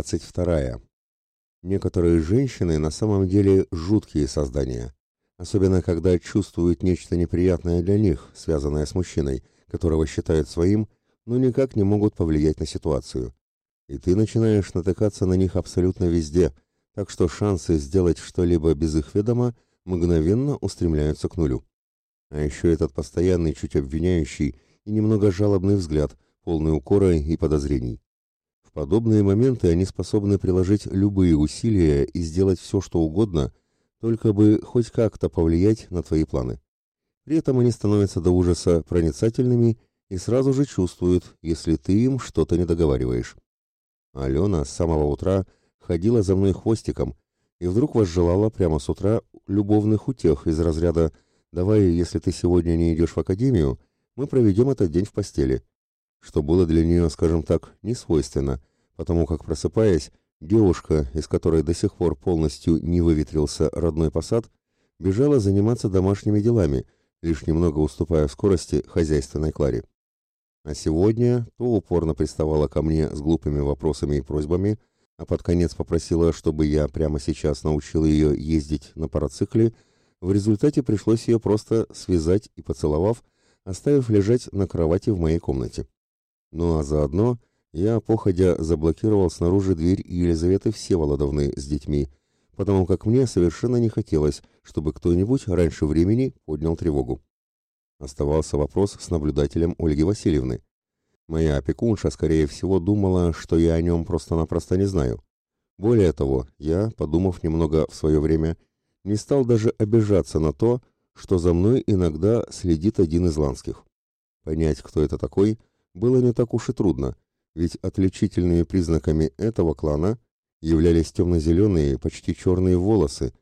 22. Некоторые женщины на самом деле жуткие создания, особенно когда чувствуют нечто неприятное для них, связанное с мужчиной, которого считают своим, но никак не могут повлиять на ситуацию. И ты начинаешь натыкаться на них абсолютно везде, так что шансы сделать что-либо без их ведома мгновенно устремляются к нулю. А еще этот постоянный, чуть обвиняющий и немного жалобный взгляд, полный укора и подозрений. Подобные моменты они способны приложить любые усилия и сделать все, что угодно, только бы хоть как-то повлиять на твои планы. При этом они становятся до ужаса проницательными и сразу же чувствуют, если ты им что-то не договариваешь. Алена с самого утра ходила за мной хвостиком и вдруг возжелала прямо с утра любовных утех из разряда «давай, если ты сегодня не идешь в академию, мы проведем этот день в постели» что было для нее, скажем так, не свойственно, потому как, просыпаясь, девушка, из которой до сих пор полностью не выветрился родной посад, бежала заниматься домашними делами, лишь немного уступая в скорости хозяйственной Кларе. А сегодня то упорно приставала ко мне с глупыми вопросами и просьбами, а под конец попросила, чтобы я прямо сейчас научил ее ездить на парацикле, в результате пришлось ее просто связать и поцеловав, оставив лежать на кровати в моей комнате. Ну а заодно я, походя, заблокировал снаружи дверь Елизаветы Всеволодовны с детьми, потому как мне совершенно не хотелось, чтобы кто-нибудь раньше времени поднял тревогу. Оставался вопрос с наблюдателем Ольги Васильевны. Моя опекунша, скорее всего, думала, что я о нем просто-напросто не знаю. Более того, я, подумав немного в свое время, не стал даже обижаться на то, что за мной иногда следит один из ланских. Понять, кто это такой – было не так уж и трудно, ведь отличительными признаками этого клана являлись темно-зеленые, почти черные волосы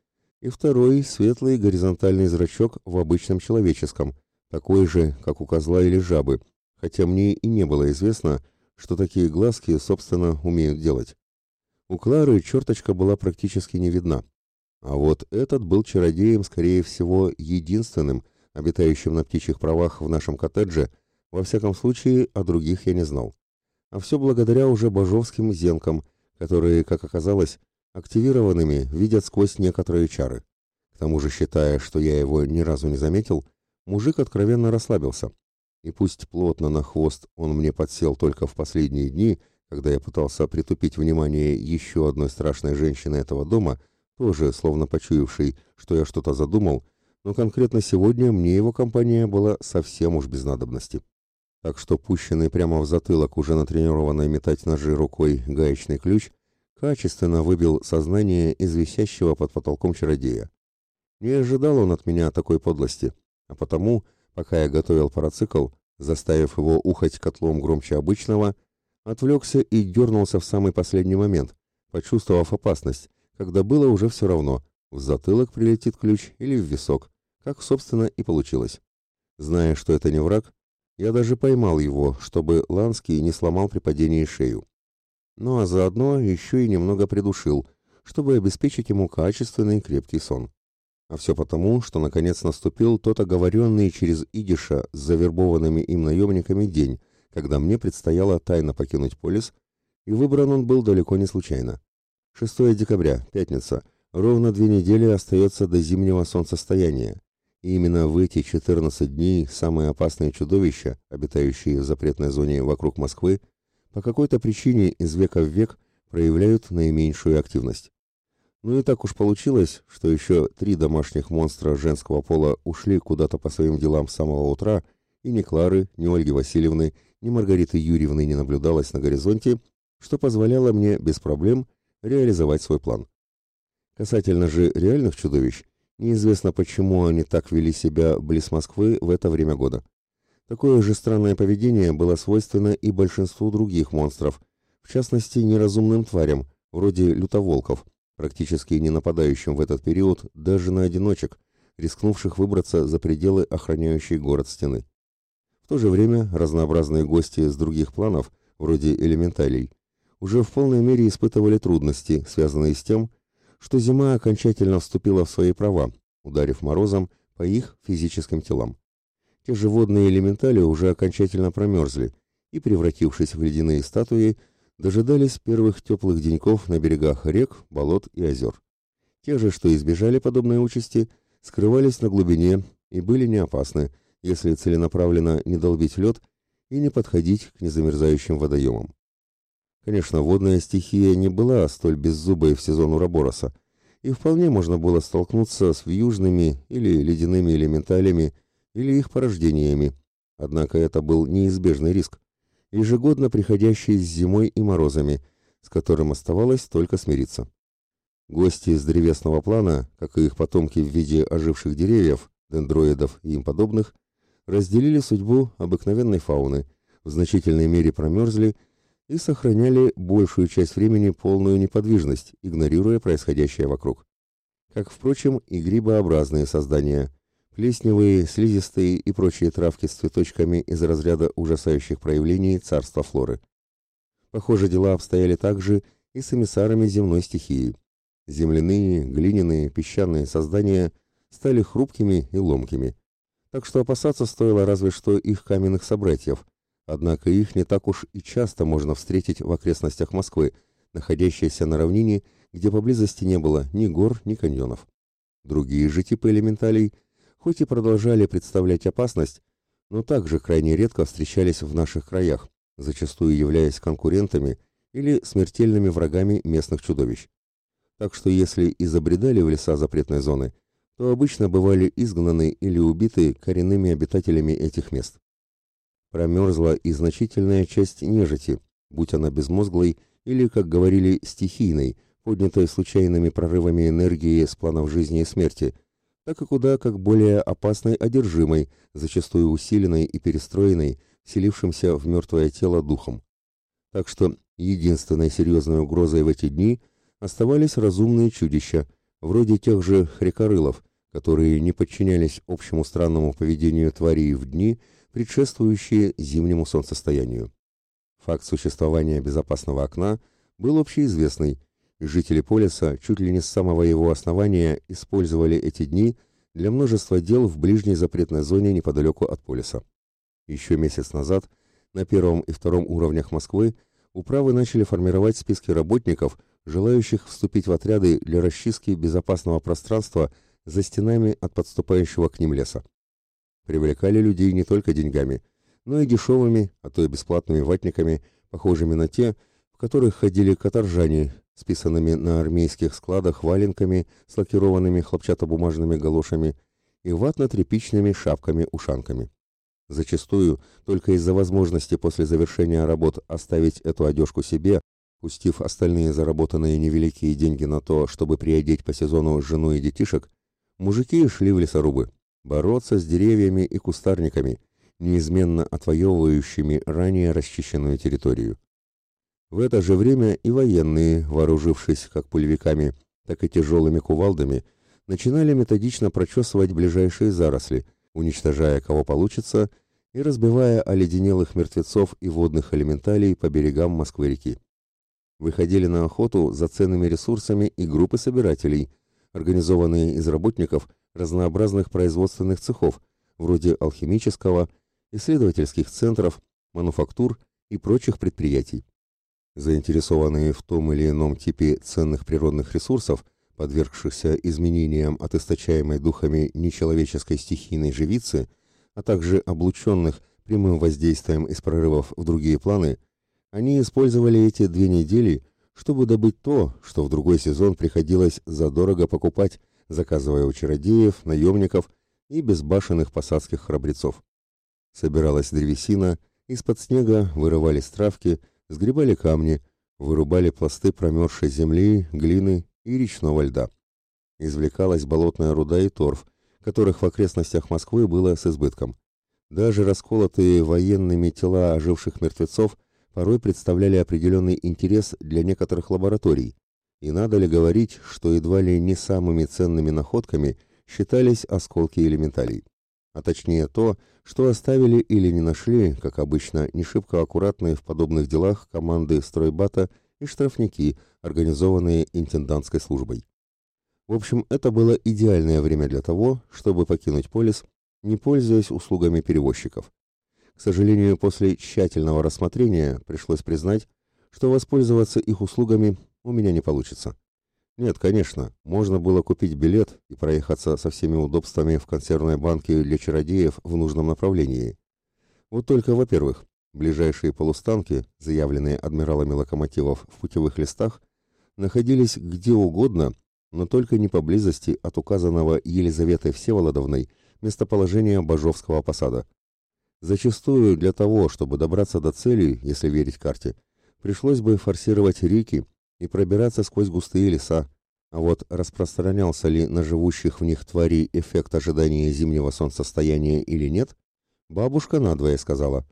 и второй светлый горизонтальный зрачок в обычном человеческом, такой же, как у козла или жабы, хотя мне и не было известно, что такие глазки, собственно, умеют делать. У Клары черточка была практически не видна, а вот этот был чародеем, скорее всего, единственным, обитающим на птичьих правах в нашем коттедже, во всяком случае, о других я не знал. А все благодаря уже божовским зенкам, которые, как оказалось, активированными видят сквозь некоторые чары. К тому же, считая, что я его ни разу не заметил, мужик откровенно расслабился. И пусть плотно на хвост он мне подсел только в последние дни, когда я пытался притупить внимание еще одной страшной женщины этого дома, тоже словно почуявшей, что я что-то задумал, но конкретно сегодня мне его компания была совсем уж без надобности так что пущенный прямо в затылок уже натренированной метать ножи рукой гаечный ключ качественно выбил сознание из висящего под потолком чародея. Не ожидал он от меня такой подлости, а потому, пока я готовил парацикл, заставив его ухать котлом громче обычного, отвлекся и дернулся в самый последний момент, почувствовав опасность, когда было уже все равно, в затылок прилетит ключ или в висок, как, собственно, и получилось. Зная, что это не враг, я даже поймал его, чтобы Ланский не сломал при падении шею. Ну а заодно еще и немного придушил, чтобы обеспечить ему качественный крепкий сон. А все потому, что наконец наступил тот оговоренный через Идиша с завербованными им наемниками день, когда мне предстояло тайно покинуть полис, и выбран он был далеко не случайно. 6 декабря, пятница, ровно две недели остается до зимнего солнцестояния, и именно в эти 14 дней самые опасные чудовища, обитающие в запретной зоне вокруг Москвы, по какой-то причине из века в век проявляют наименьшую активность. Ну и так уж получилось, что еще три домашних монстра женского пола ушли куда-то по своим делам с самого утра, и ни Клары, ни Ольги Васильевны, ни Маргариты Юрьевны не наблюдалось на горизонте, что позволяло мне без проблем реализовать свой план. Касательно же реальных чудовищ, Неизвестно, почему они так вели себя близ Москвы в это время года. Такое же странное поведение было свойственно и большинству других монстров, в частности, неразумным тварям, вроде лютоволков, практически не нападающим в этот период даже на одиночек, рискнувших выбраться за пределы охраняющей город стены. В то же время разнообразные гости с других планов, вроде элементалей, уже в полной мере испытывали трудности, связанные с тем, что зима окончательно вступила в свои права, ударив морозом по их физическим телам. Те же водные элементали уже окончательно промерзли и, превратившись в ледяные статуи, дожидались первых теплых деньков на берегах рек, болот и озер. Те же, что избежали подобной участи, скрывались на глубине и были не опасны, если целенаправленно не долбить лед и не подходить к незамерзающим водоемам. Конечно, водная стихия не была столь беззубой в сезон Урабороса, и вполне можно было столкнуться с вьюжными или ледяными элементалями или их порождениями, однако это был неизбежный риск, ежегодно приходящий с зимой и морозами, с которым оставалось только смириться. Гости из древесного плана, как и их потомки в виде оживших деревьев, дендроидов и им подобных, разделили судьбу обыкновенной фауны, в значительной мере промерзли и сохраняли большую часть времени полную неподвижность, игнорируя происходящее вокруг. Как, впрочем, и грибообразные создания, плесневые, слизистые и прочие травки с цветочками из разряда ужасающих проявлений царства флоры. Похоже, дела обстояли также и с эмиссарами земной стихии. Земляные, глиняные, песчаные создания стали хрупкими и ломкими. Так что опасаться стоило разве что их каменных собратьев, однако их не так уж и часто можно встретить в окрестностях Москвы, находящейся на равнине, где поблизости не было ни гор, ни каньонов. Другие же типы элементалей, хоть и продолжали представлять опасность, но также крайне редко встречались в наших краях, зачастую являясь конкурентами или смертельными врагами местных чудовищ. Так что если и забредали в леса запретной зоны, то обычно бывали изгнаны или убиты коренными обитателями этих мест. Промерзла и значительная часть нежити, будь она безмозглой или, как говорили, стихийной, поднятой случайными прорывами энергии с планов жизни и смерти, так и куда как более опасной одержимой, зачастую усиленной и перестроенной, селившимся в мертвое тело духом. Так что единственной серьезной угрозой в эти дни оставались разумные чудища, вроде тех же хрекорылов, которые не подчинялись общему странному поведению тварей в дни, предшествующие зимнему солнцестоянию. Факт существования безопасного окна был общеизвестный, и жители Полиса чуть ли не с самого его основания использовали эти дни для множества дел в ближней запретной зоне неподалеку от Полиса. Еще месяц назад на первом и втором уровнях Москвы управы начали формировать списки работников, желающих вступить в отряды для расчистки безопасного пространства за стенами от подступающего к ним леса. Привлекали людей не только деньгами, но и дешевыми, а то и бесплатными ватниками, похожими на те, в которых ходили каторжане, списанными на армейских складах валенками с лакированными хлопчатобумажными галошами и ватно-тряпичными шапками-ушанками. Зачастую только из-за возможности после завершения работ оставить эту одежку себе, пустив остальные заработанные невеликие деньги на то, чтобы приодеть по сезону жену и детишек, мужики шли в лесорубы, бороться с деревьями и кустарниками, неизменно отвоевывающими ранее расчищенную территорию. В это же время и военные, вооружившись как пулевиками, так и тяжелыми кувалдами, начинали методично прочесывать ближайшие заросли, уничтожая кого получится и разбивая оледенелых мертвецов и водных элементалей по берегам Москвы-реки выходили на охоту за ценными ресурсами и группы собирателей, организованные из работников разнообразных производственных цехов, вроде алхимического, исследовательских центров, мануфактур и прочих предприятий. Заинтересованные в том или ином типе ценных природных ресурсов, подвергшихся изменениям от источаемой духами нечеловеческой стихийной живицы, а также облученных прямым воздействием из прорывов в другие планы – они использовали эти две недели, чтобы добыть то, что в другой сезон приходилось задорого покупать, заказывая у чародеев, наемников и безбашенных посадских храбрецов. Собиралась древесина, из-под снега вырывались травки, сгребали камни, вырубали пласты промерзшей земли, глины и речного льда. Извлекалась болотная руда и торф, которых в окрестностях Москвы было с избытком. Даже расколотые военными тела оживших мертвецов – порой представляли определенный интерес для некоторых лабораторий, и надо ли говорить, что едва ли не самыми ценными находками считались осколки элементалей, а точнее то, что оставили или не нашли, как обычно, не шибко аккуратные в подобных делах команды стройбата и штрафники, организованные интендантской службой. В общем, это было идеальное время для того, чтобы покинуть полис, не пользуясь услугами перевозчиков. К сожалению, после тщательного рассмотрения пришлось признать, что воспользоваться их услугами у меня не получится. Нет, конечно, можно было купить билет и проехаться со всеми удобствами в консервной банке для чародеев в нужном направлении. Вот только, во-первых, ближайшие полустанки, заявленные адмиралами локомотивов в путевых листах, находились где угодно, но только не поблизости от указанного Елизаветой Всеволодовной местоположения Бажовского посада. Зачастую для того, чтобы добраться до цели, если верить карте, пришлось бы форсировать реки и пробираться сквозь густые леса, а вот распространялся ли на живущих в них тварей эффект ожидания зимнего солнцестояния или нет, бабушка надвое сказала.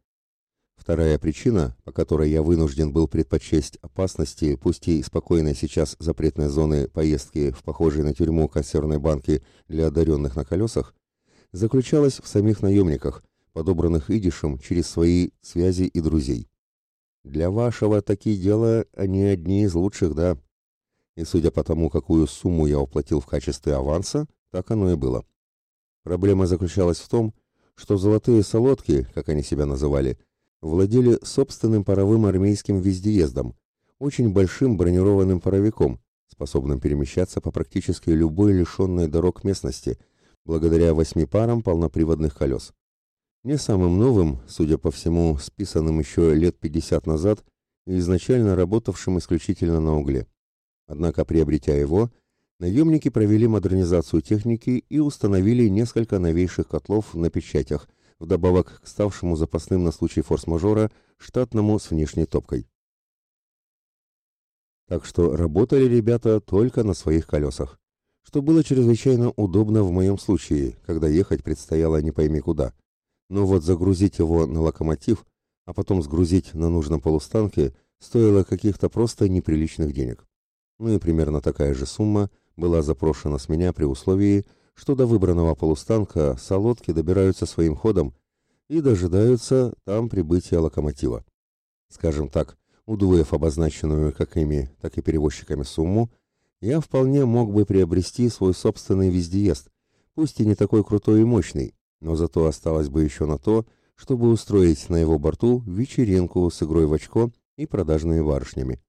Вторая причина, по которой я вынужден был предпочесть опасности, пусть и спокойной сейчас запретной зоны поездки в похожей на тюрьму консервной банки для одаренных на колесах, заключалась в самих наемниках, подобранных идишем через свои связи и друзей. Для вашего такие дела они одни из лучших, да. И судя по тому, какую сумму я уплатил в качестве аванса, так оно и было. Проблема заключалась в том, что золотые солодки, как они себя называли, владели собственным паровым армейским вездеездом, очень большим бронированным паровиком, способным перемещаться по практически любой лишенной дорог местности, благодаря восьми парам полноприводных колес не самым новым, судя по всему, списанным еще лет 50 назад и изначально работавшим исключительно на угле. Однако, приобретя его, наемники провели модернизацию техники и установили несколько новейших котлов на печатях, вдобавок к ставшему запасным на случай форс-мажора штатному с внешней топкой. Так что работали ребята только на своих колесах, что было чрезвычайно удобно в моем случае, когда ехать предстояло не пойми куда – но вот загрузить его на локомотив, а потом сгрузить на нужном полустанке стоило каких-то просто неприличных денег. Ну и примерно такая же сумма была запрошена с меня при условии, что до выбранного полустанка солодки добираются своим ходом и дожидаются там прибытия локомотива. Скажем так, удвоив обозначенную как ими, так и перевозчиками сумму, я вполне мог бы приобрести свой собственный вездеезд, пусть и не такой крутой и мощный, но зато осталось бы еще на то, чтобы устроить на его борту вечеринку с игрой в очко и продажными барышнями.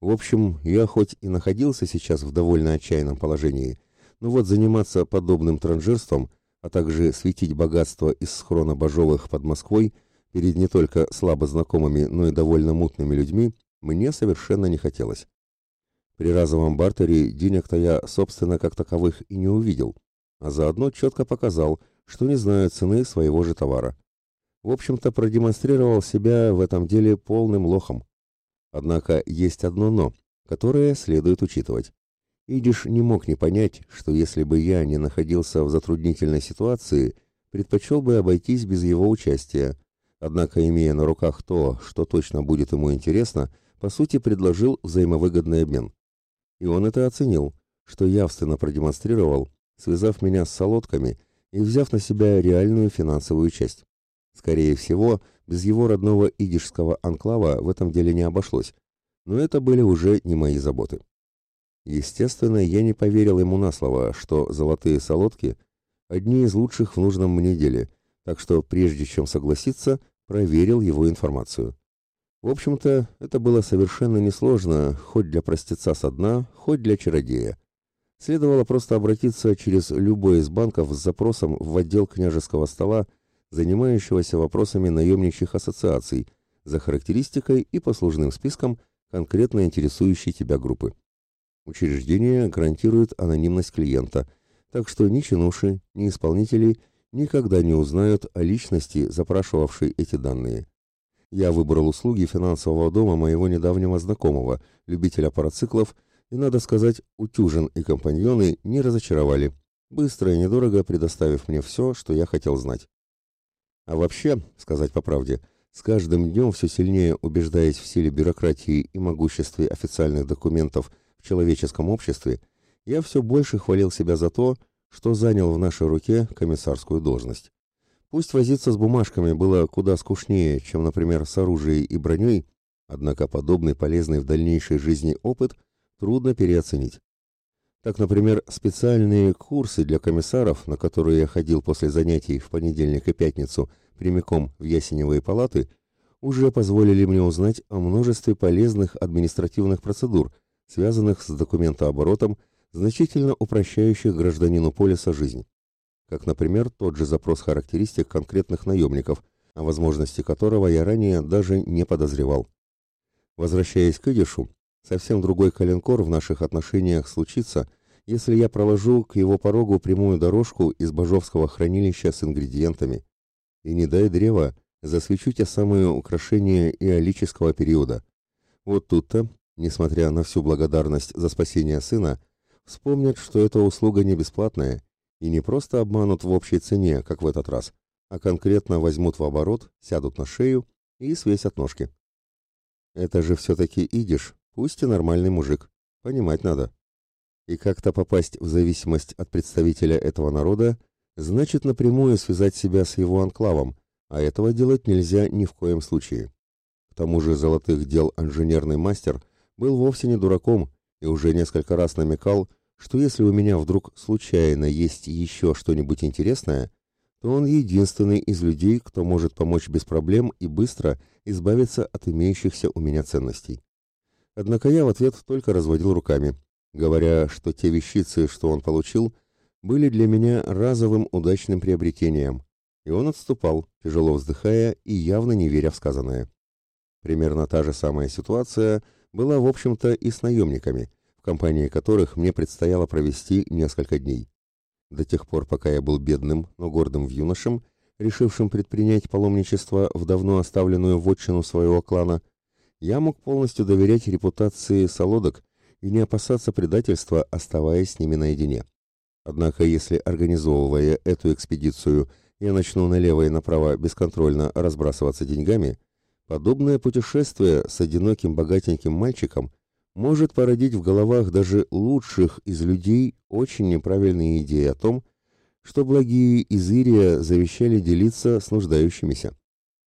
В общем, я хоть и находился сейчас в довольно отчаянном положении, но вот заниматься подобным транжирством, а также светить богатство из схрона Бажовых под Москвой перед не только слабо знакомыми, но и довольно мутными людьми, мне совершенно не хотелось. При разовом бартере денег-то я, собственно, как таковых и не увидел, а заодно четко показал – что не знаю цены своего же товара. В общем-то, продемонстрировал себя в этом деле полным лохом. Однако есть одно «но», которое следует учитывать. Идиш не мог не понять, что если бы я не находился в затруднительной ситуации, предпочел бы обойтись без его участия, однако, имея на руках то, что точно будет ему интересно, по сути предложил взаимовыгодный обмен. И он это оценил, что явственно продемонстрировал, связав меня с солодками – и взяв на себя реальную финансовую часть. Скорее всего, без его родного идишского анклава в этом деле не обошлось, но это были уже не мои заботы. Естественно, я не поверил ему на слово, что золотые солодки – одни из лучших в нужном мне деле, так что прежде чем согласиться, проверил его информацию. В общем-то, это было совершенно несложно, хоть для простеца со дна, хоть для чародея. Следовало просто обратиться через любой из банков с запросом в отдел княжеского стола, занимающегося вопросами наемничьих ассоциаций, за характеристикой и послужным списком конкретно интересующей тебя группы. Учреждение гарантирует анонимность клиента, так что ни чинуши, ни исполнители никогда не узнают о личности, запрашивавшей эти данные. Я выбрал услуги финансового дома моего недавнего знакомого, любителя парациклов и, надо сказать, Утюжин и компаньоны не разочаровали, быстро и недорого предоставив мне все, что я хотел знать. А вообще, сказать по правде, с каждым днем все сильнее убеждаясь в силе бюрократии и могуществе официальных документов в человеческом обществе, я все больше хвалил себя за то, что занял в нашей руке комиссарскую должность. Пусть возиться с бумажками было куда скучнее, чем, например, с оружием и броней, однако подобный полезный в дальнейшей жизни опыт – трудно переоценить. Так, например, специальные курсы для комиссаров, на которые я ходил после занятий в понедельник и пятницу прямиком в ясеневые палаты, уже позволили мне узнать о множестве полезных административных процедур, связанных с документооборотом, значительно упрощающих гражданину полиса жизнь. Как, например, тот же запрос характеристик конкретных наемников, о возможности которого я ранее даже не подозревал. Возвращаясь к Идишу, совсем другой коленкор в наших отношениях случится, если я проложу к его порогу прямую дорожку из божовского хранилища с ингредиентами. И не дай древа, засвечу те самые украшения иолического периода. Вот тут-то, несмотря на всю благодарность за спасение сына, вспомнят, что эта услуга не бесплатная, и не просто обманут в общей цене, как в этот раз, а конкретно возьмут в оборот, сядут на шею и свесят ножки. Это же все-таки идиш, пусть и нормальный мужик, понимать надо. И как-то попасть в зависимость от представителя этого народа значит напрямую связать себя с его анклавом, а этого делать нельзя ни в коем случае. К тому же золотых дел инженерный мастер был вовсе не дураком и уже несколько раз намекал, что если у меня вдруг случайно есть еще что-нибудь интересное, то он единственный из людей, кто может помочь без проблем и быстро избавиться от имеющихся у меня ценностей. Однако я в ответ только разводил руками, говоря, что те вещицы, что он получил, были для меня разовым удачным приобретением, и он отступал, тяжело вздыхая и явно не веря в сказанное. Примерно та же самая ситуация была, в общем-то, и с наемниками, в компании которых мне предстояло провести несколько дней. До тех пор, пока я был бедным, но гордым юношем, решившим предпринять паломничество в давно оставленную вотчину своего клана, я мог полностью доверять репутации солодок и не опасаться предательства, оставаясь с ними наедине. Однако, если, организовывая эту экспедицию, я начну налево и направо бесконтрольно разбрасываться деньгами, подобное путешествие с одиноким богатеньким мальчиком может породить в головах даже лучших из людей очень неправильные идеи о том, что благие из Ирия завещали делиться с нуждающимися.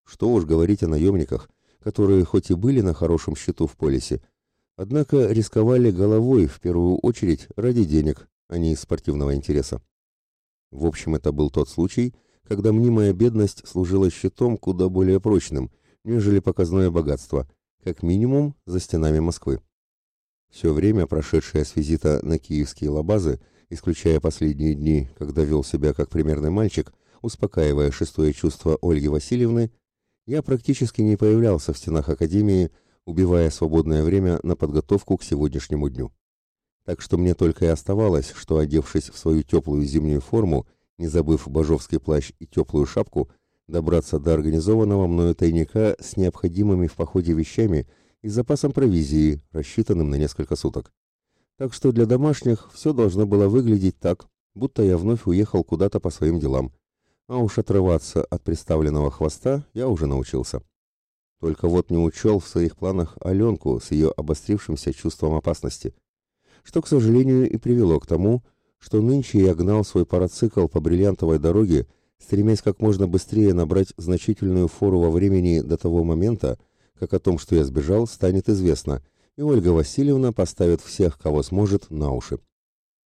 Что уж говорить о наемниках, которые хоть и были на хорошем счету в полисе, однако рисковали головой в первую очередь ради денег, а не из спортивного интереса. В общем, это был тот случай, когда мнимая бедность служила щитом куда более прочным, нежели показное богатство, как минимум за стенами Москвы. Все время, прошедшее с визита на киевские лабазы, исключая последние дни, когда вел себя как примерный мальчик, успокаивая шестое чувство Ольги Васильевны, я практически не появлялся в стенах Академии, убивая свободное время на подготовку к сегодняшнему дню. Так что мне только и оставалось, что, одевшись в свою теплую зимнюю форму не забыв божовский плащ и теплую шапку, добраться до организованного мною тайника с необходимыми в походе вещами и запасом провизии, рассчитанным на несколько суток. Так что для домашних все должно было выглядеть так, будто я вновь уехал куда-то по своим делам. А уж отрываться от представленного хвоста я уже научился. Только вот не учел в своих планах Аленку с ее обострившимся чувством опасности, что, к сожалению, и привело к тому, что нынче я гнал свой парацикл по бриллиантовой дороге, стремясь как можно быстрее набрать значительную фору во времени до того момента, как о том, что я сбежал, станет известно, и Ольга Васильевна поставит всех, кого сможет, на уши.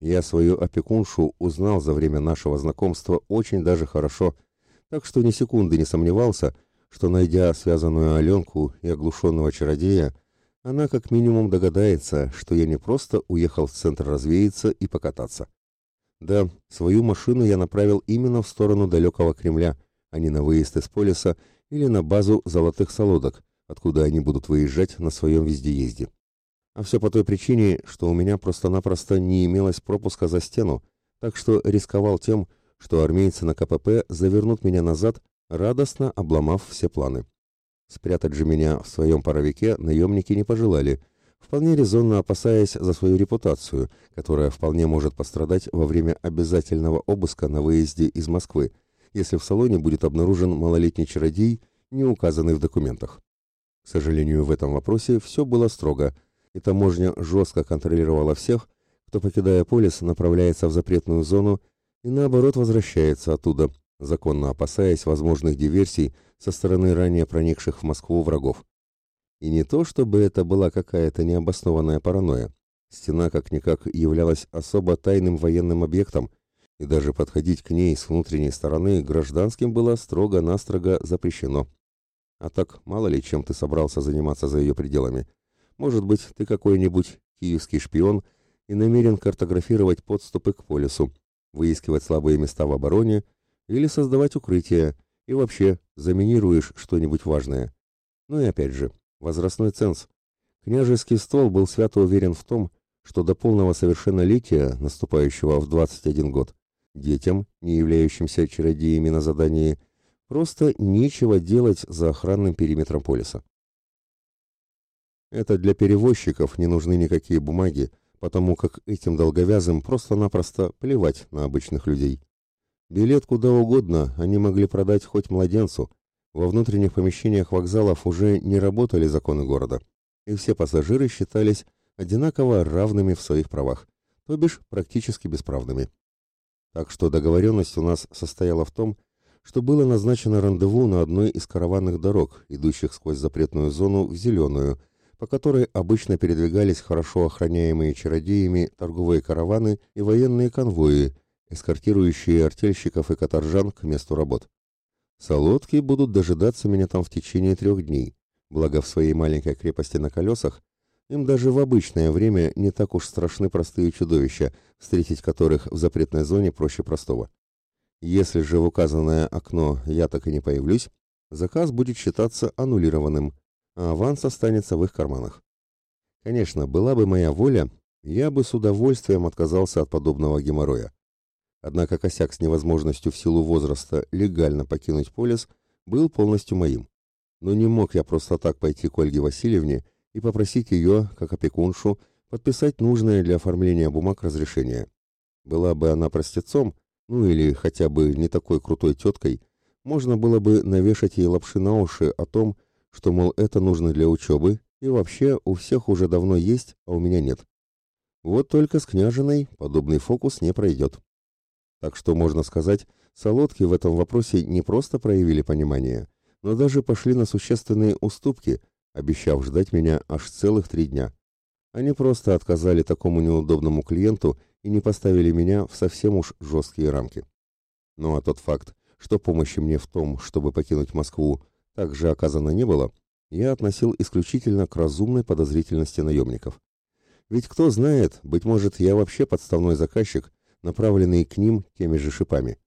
Я свою опекуншу узнал за время нашего знакомства очень даже хорошо, так что ни секунды не сомневался, что, найдя связанную Аленку и оглушенного чародея, она как минимум догадается, что я не просто уехал в центр развеяться и покататься. Да, свою машину я направил именно в сторону далекого Кремля, а не на выезд из полиса или на базу золотых солодок, откуда они будут выезжать на своем вездеезде. А все по той причине, что у меня просто-напросто не имелось пропуска за стену, так что рисковал тем, что армейцы на КПП завернут меня назад, радостно обломав все планы. Спрятать же меня в своем паровике наемники не пожелали, вполне резонно опасаясь за свою репутацию, которая вполне может пострадать во время обязательного обыска на выезде из Москвы, если в салоне будет обнаружен малолетний чародей, не указанный в документах. К сожалению, в этом вопросе все было строго, и таможня жестко контролировала всех, кто, покидая полис, направляется в запретную зону и, наоборот, возвращается оттуда, законно опасаясь возможных диверсий со стороны ранее проникших в Москву врагов. И не то, чтобы это была какая-то необоснованная паранойя. Стена как-никак являлась особо тайным военным объектом, и даже подходить к ней с внутренней стороны гражданским было строго-настрого запрещено. А так, мало ли, чем ты собрался заниматься за ее пределами. Может быть, ты какой-нибудь киевский шпион и намерен картографировать подступы к полюсу, выискивать слабые места в обороне или создавать укрытия, и вообще заминируешь что-нибудь важное. Ну и опять же, возрастной ценз. Княжеский стол был свято уверен в том, что до полного совершеннолетия, наступающего в 21 год, детям, не являющимся чародеями на задании, просто нечего делать за охранным периметром полиса. Это для перевозчиков не нужны никакие бумаги, потому как этим долговязым просто-напросто плевать на обычных людей. Билет куда угодно они могли продать хоть младенцу. Во внутренних помещениях вокзалов уже не работали законы города, и все пассажиры считались одинаково равными в своих правах, то бишь практически бесправными. Так что договоренность у нас состояла в том, что было назначено рандеву на одной из караванных дорог, идущих сквозь запретную зону в зеленую, по которой обычно передвигались хорошо охраняемые чародеями торговые караваны и военные конвои, эскортирующие артельщиков и каторжан к месту работ. Солодки будут дожидаться меня там в течение трех дней, благо в своей маленькой крепости на колесах им даже в обычное время не так уж страшны простые чудовища, встретить которых в запретной зоне проще простого. Если же в указанное окно я так и не появлюсь, заказ будет считаться аннулированным, а аванс останется в их карманах. Конечно, была бы моя воля, я бы с удовольствием отказался от подобного геморроя. Однако косяк с невозможностью в силу возраста легально покинуть полис был полностью моим. Но не мог я просто так пойти к Ольге Васильевне и попросить ее, как опекуншу, подписать нужное для оформления бумаг разрешение. Была бы она простецом, ну или хотя бы не такой крутой теткой, можно было бы навешать ей лапши на уши о том, что, мол, это нужно для учебы, и вообще у всех уже давно есть, а у меня нет. Вот только с княжиной подобный фокус не пройдет. Так что, можно сказать, солодки в этом вопросе не просто проявили понимание, но даже пошли на существенные уступки, обещав ждать меня аж целых три дня. Они просто отказали такому неудобному клиенту и не поставили меня в совсем уж жесткие рамки. Ну а тот факт, что помощи мне в том, чтобы покинуть Москву, также оказано не было, я относил исключительно к разумной подозрительности наемников. Ведь кто знает, быть может, я вообще подставной заказчик, направленный к ним теми же шипами.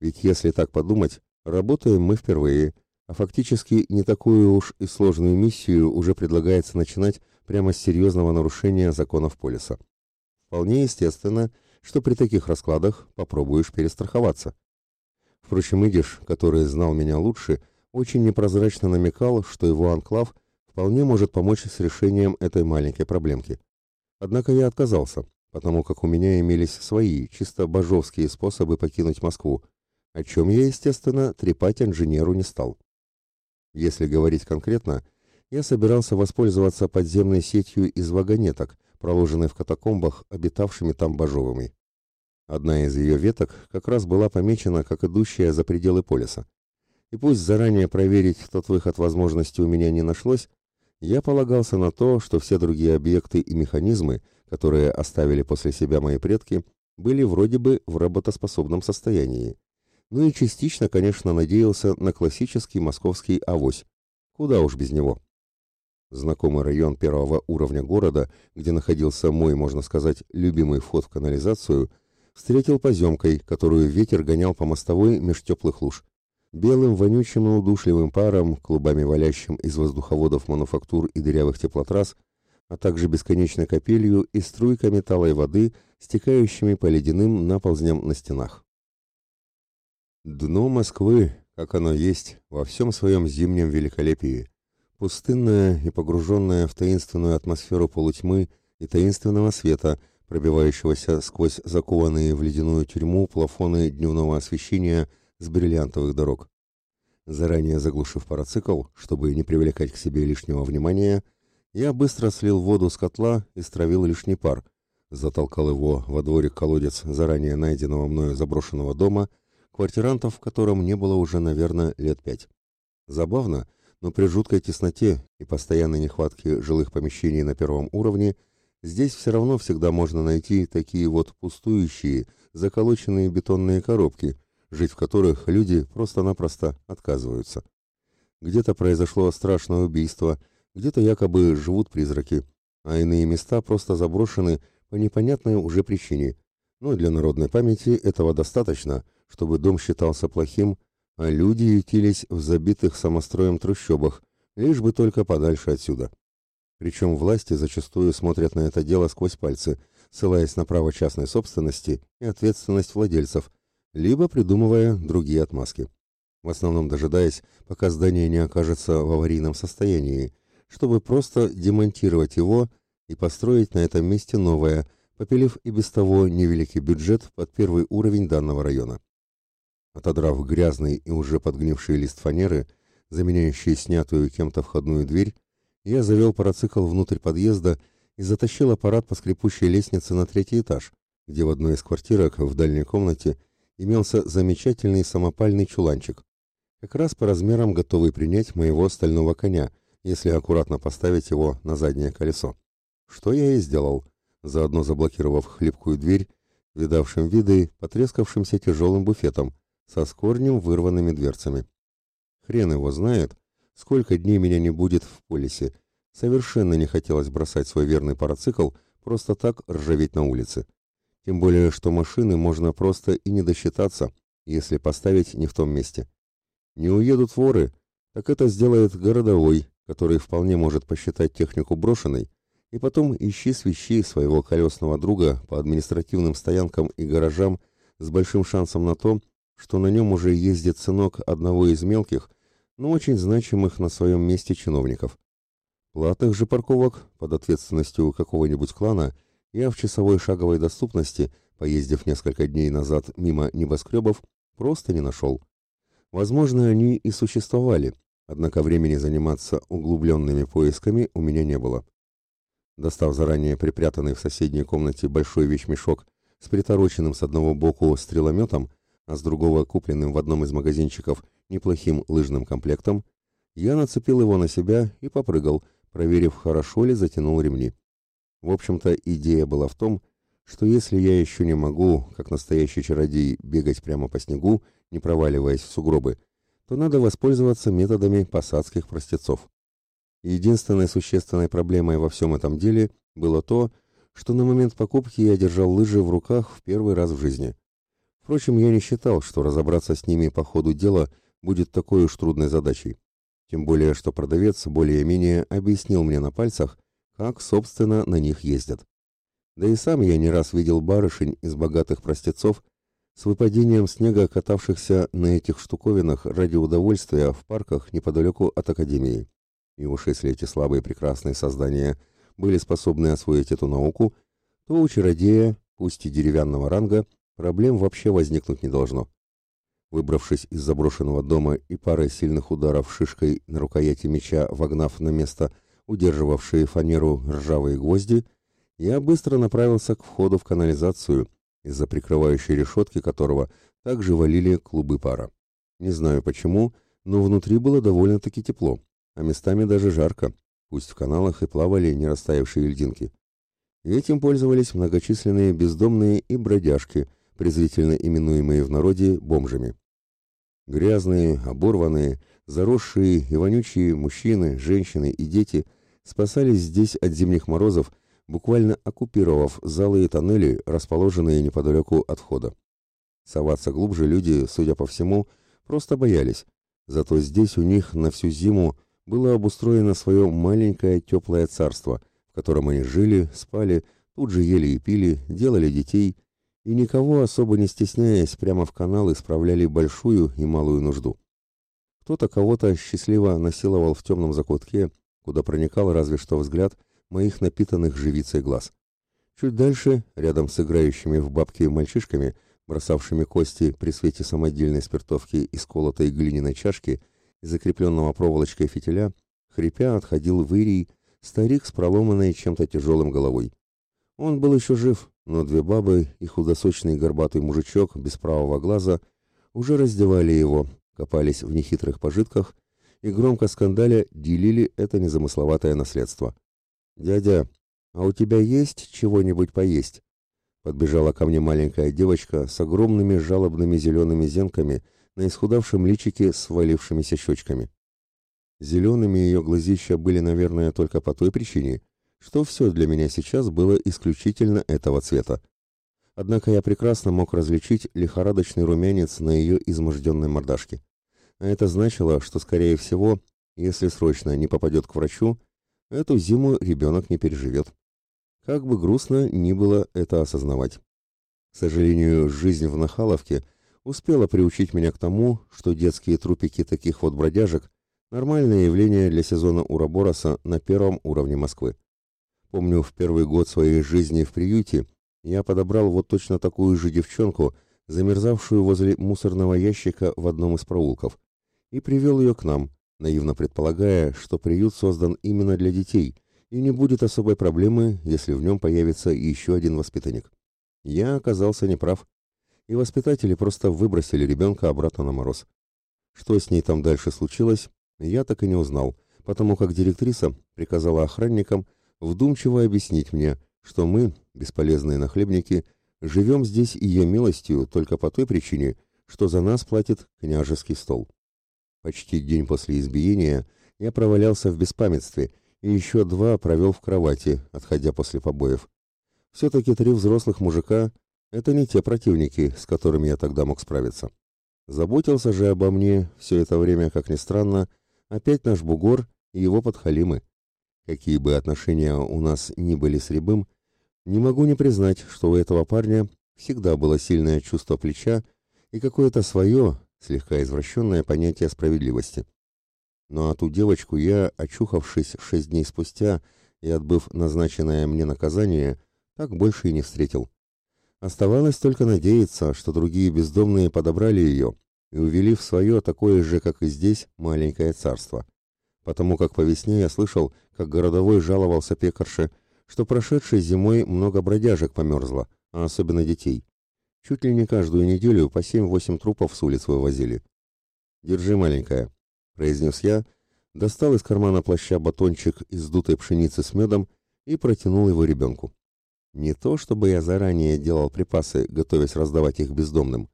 Ведь если так подумать, работаем мы впервые – а фактически не такую уж и сложную миссию уже предлагается начинать прямо с серьезного нарушения законов полиса. Вполне естественно, что при таких раскладах попробуешь перестраховаться. Впрочем, Идиш, который знал меня лучше, очень непрозрачно намекал, что его анклав вполне может помочь с решением этой маленькой проблемки. Однако я отказался, потому как у меня имелись свои, чисто божовские способы покинуть Москву, о чем я, естественно, трепать инженеру не стал. Если говорить конкретно, я собирался воспользоваться подземной сетью из вагонеток, проложенной в катакомбах, обитавшими там божовыми. Одна из ее веток как раз была помечена как идущая за пределы полиса. И пусть заранее проверить тот выход возможности у меня не нашлось, я полагался на то, что все другие объекты и механизмы, которые оставили после себя мои предки, были вроде бы в работоспособном состоянии ну и частично, конечно, надеялся на классический московский авось. Куда уж без него. Знакомый район первого уровня города, где находился мой, можно сказать, любимый вход в канализацию, встретил поземкой, которую ветер гонял по мостовой меж теплых луж. Белым, вонючим и удушливым паром, клубами валящим из воздуховодов мануфактур и дырявых теплотрасс, а также бесконечной капелью и струйками талой воды, стекающими по ледяным наползням на стенах. Дно Москвы, как оно есть, во всем своем зимнем великолепии, пустынное и погруженное в таинственную атмосферу полутьмы и таинственного света, пробивающегося сквозь закованные в ледяную тюрьму плафоны дневного освещения с бриллиантовых дорог. Заранее заглушив парацикл, чтобы не привлекать к себе лишнего внимания, я быстро слил воду с котла и стравил лишний пар, затолкал его во дворик-колодец заранее найденного мною заброшенного дома — квартирантов в котором не было уже, наверное, лет пять. Забавно, но при жуткой тесноте и постоянной нехватке жилых помещений на первом уровне здесь все равно всегда можно найти такие вот пустующие, заколоченные бетонные коробки, жить в которых люди просто-напросто отказываются. Где-то произошло страшное убийство, где-то якобы живут призраки, а иные места просто заброшены по непонятной уже причине. Но для народной памяти этого достаточно, чтобы дом считался плохим, а люди ютились в забитых самостроем трущобах, лишь бы только подальше отсюда. Причем власти зачастую смотрят на это дело сквозь пальцы, ссылаясь на право частной собственности и ответственность владельцев, либо придумывая другие отмазки. В основном дожидаясь, пока здание не окажется в аварийном состоянии, чтобы просто демонтировать его и построить на этом месте новое, попилив и без того невеликий бюджет под первый уровень данного района. Отодрав грязный и уже подгнивший лист фанеры, заменяющий снятую кем-то входную дверь, я завел парацикл внутрь подъезда и затащил аппарат по скрипучей лестнице на третий этаж, где в одной из квартирок в дальней комнате имелся замечательный самопальный чуланчик, как раз по размерам готовый принять моего стального коня, если аккуратно поставить его на заднее колесо. Что я и сделал, заодно заблокировав хлипкую дверь, видавшим виды потрескавшимся тяжелым буфетом, со скорнем вырванными дверцами. Хрен его знает, сколько дней меня не будет в полисе. Совершенно не хотелось бросать свой верный парацикл просто так ржаветь на улице. Тем более, что машины можно просто и не досчитаться, если поставить не в том месте. Не уедут воры, так это сделает городовой, который вполне может посчитать технику брошенной, и потом ищи свищи своего колесного друга по административным стоянкам и гаражам с большим шансом на то, что на нем уже ездит сынок одного из мелких, но очень значимых на своем месте чиновников. Платных же парковок под ответственностью какого-нибудь клана я в часовой шаговой доступности, поездив несколько дней назад мимо небоскребов, просто не нашел. Возможно, они и существовали, однако времени заниматься углубленными поисками у меня не было. Достав заранее припрятанный в соседней комнате большой вещмешок с притороченным с одного боку стрелометом, а с другого купленным в одном из магазинчиков неплохим лыжным комплектом, я нацепил его на себя и попрыгал, проверив, хорошо ли затянул ремни. В общем-то, идея была в том, что если я еще не могу, как настоящий чародей, бегать прямо по снегу, не проваливаясь в сугробы, то надо воспользоваться методами посадских простецов. Единственной существенной проблемой во всем этом деле было то, что на момент покупки я держал лыжи в руках в первый раз в жизни. Впрочем, я не считал, что разобраться с ними по ходу дела будет такой уж трудной задачей. Тем более, что продавец более-менее объяснил мне на пальцах, как, собственно, на них ездят. Да и сам я не раз видел барышень из богатых простецов с выпадением снега, катавшихся на этих штуковинах ради удовольствия в парках неподалеку от Академии. И уж если эти слабые прекрасные создания были способны освоить эту науку, то у чародея, пусть и деревянного ранга, проблем вообще возникнуть не должно. Выбравшись из заброшенного дома и парой сильных ударов шишкой на рукояти меча, вогнав на место удерживавшие фанеру ржавые гвозди, я быстро направился к входу в канализацию, из-за прикрывающей решетки которого также валили клубы пара. Не знаю почему, но внутри было довольно-таки тепло, а местами даже жарко, пусть в каналах и плавали не растаявшие льдинки. Этим пользовались многочисленные бездомные и бродяжки, презрительно именуемые в народе бомжами. Грязные, оборванные, заросшие и вонючие мужчины, женщины и дети спасались здесь от зимних морозов, буквально оккупировав залы и тоннели, расположенные неподалеку от входа. Соваться глубже люди, судя по всему, просто боялись, зато здесь у них на всю зиму было обустроено свое маленькое теплое царство, в котором они жили, спали, тут же ели и пили, делали детей и никого особо не стесняясь, прямо в канал исправляли большую и малую нужду. Кто-то кого-то счастливо насиловал в темном закутке, куда проникал разве что взгляд моих напитанных живицей глаз. Чуть дальше, рядом с играющими в бабки мальчишками, бросавшими кости при свете самодельной спиртовки из колотой глиняной чашки и закрепленного проволочкой фитиля, хрипя отходил в ирий старик с проломанной чем-то тяжелым головой. Он был еще жив, но две бабы и худосочный горбатый мужичок без правого глаза уже раздевали его, копались в нехитрых пожитках и громко скандаля делили это незамысловатое наследство. «Дядя, а у тебя есть чего-нибудь поесть?» Подбежала ко мне маленькая девочка с огромными жалобными зелеными зенками на исхудавшем личике с свалившимися щечками. Зелеными ее глазища были, наверное, только по той причине, что все для меня сейчас было исключительно этого цвета. Однако я прекрасно мог различить лихорадочный румянец на ее изможденной мордашке. А это значило, что, скорее всего, если срочно не попадет к врачу, эту зиму ребенок не переживет. Как бы грустно ни было это осознавать. К сожалению, жизнь в Нахаловке успела приучить меня к тому, что детские трупики таких вот бродяжек – нормальное явление для сезона Урабороса на первом уровне Москвы. Помню, в первый год своей жизни в приюте я подобрал вот точно такую же девчонку, замерзавшую возле мусорного ящика в одном из проулков, и привел ее к нам, наивно предполагая, что приют создан именно для детей, и не будет особой проблемы, если в нем появится еще один воспитанник. Я оказался неправ, и воспитатели просто выбросили ребенка обратно на мороз. Что с ней там дальше случилось, я так и не узнал, потому как директриса приказала охранникам вдумчиво объяснить мне, что мы, бесполезные нахлебники, живем здесь ее милостью только по той причине, что за нас платит княжеский стол. Почти день после избиения я провалялся в беспамятстве и еще два провел в кровати, отходя после побоев. Все-таки три взрослых мужика — это не те противники, с которыми я тогда мог справиться. Заботился же обо мне все это время, как ни странно, опять наш бугор и его подхалимы. Какие бы отношения у нас ни были с Рябым, не могу не признать, что у этого парня всегда было сильное чувство плеча и какое-то свое, слегка извращенное понятие справедливости. Ну а ту девочку я, очухавшись шесть дней спустя и отбыв назначенное мне наказание, так больше и не встретил. Оставалось только надеяться, что другие бездомные подобрали ее и увели в свое такое же, как и здесь, маленькое царство. Потому как по весне я слышал, как городовой жаловался пекарше, что прошедшей зимой много бродяжек померзло, а особенно детей. Чуть ли не каждую неделю по семь-восемь трупов с улиц вывозили. «Держи, маленькая», — произнес я, достал из кармана плаща батончик из дутой пшеницы с медом и протянул его ребенку. Не то, чтобы я заранее делал припасы, готовясь раздавать их бездомным.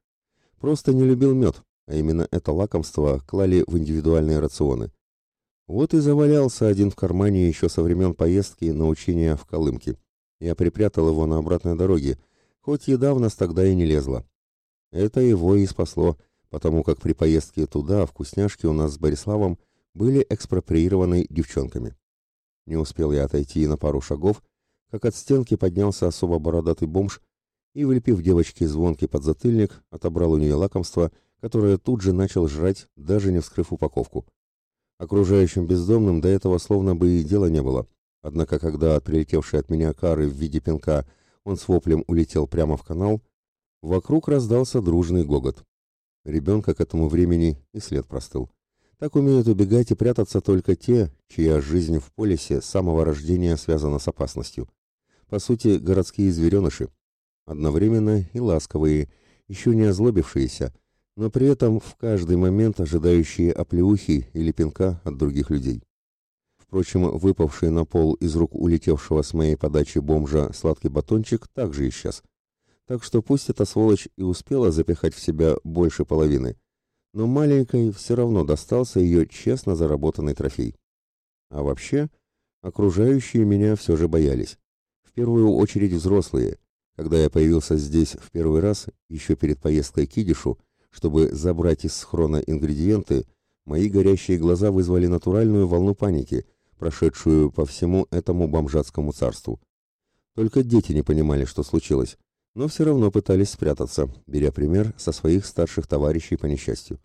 Просто не любил мед, а именно это лакомство клали в индивидуальные рационы. Вот и завалялся один в кармане еще со времен поездки на учения в Колымке. Я припрятал его на обратной дороге, хоть еда в нас тогда и не лезла. Это его и спасло, потому как при поездке туда вкусняшки у нас с Бориславом были экспроприированы девчонками. Не успел я отойти на пару шагов, как от стенки поднялся особо бородатый бомж и, влепив девочке звонкий подзатыльник, отобрал у нее лакомство, которое тут же начал жрать, даже не вскрыв упаковку. Окружающим бездомным до этого словно бы и дела не было. Однако, когда от прилетевшей от меня кары в виде пинка он с воплем улетел прямо в канал, вокруг раздался дружный гогот. Ребенка к этому времени и след простыл. Так умеют убегать и прятаться только те, чья жизнь в полисе с самого рождения связана с опасностью. По сути, городские звереныши. Одновременно и ласковые, еще не озлобившиеся, но при этом в каждый момент ожидающие оплеухи или пинка от других людей. Впрочем, выпавший на пол из рук улетевшего с моей подачи бомжа сладкий батончик также исчез. Так что пусть эта сволочь и успела запихать в себя больше половины, но маленькой все равно достался ее честно заработанный трофей. А вообще, окружающие меня все же боялись. В первую очередь взрослые. Когда я появился здесь в первый раз, еще перед поездкой к Кидишу, чтобы забрать из схрона ингредиенты, мои горящие глаза вызвали натуральную волну паники, прошедшую по всему этому бомжатскому царству. Только дети не понимали, что случилось, но все равно пытались спрятаться, беря пример со своих старших товарищей по несчастью.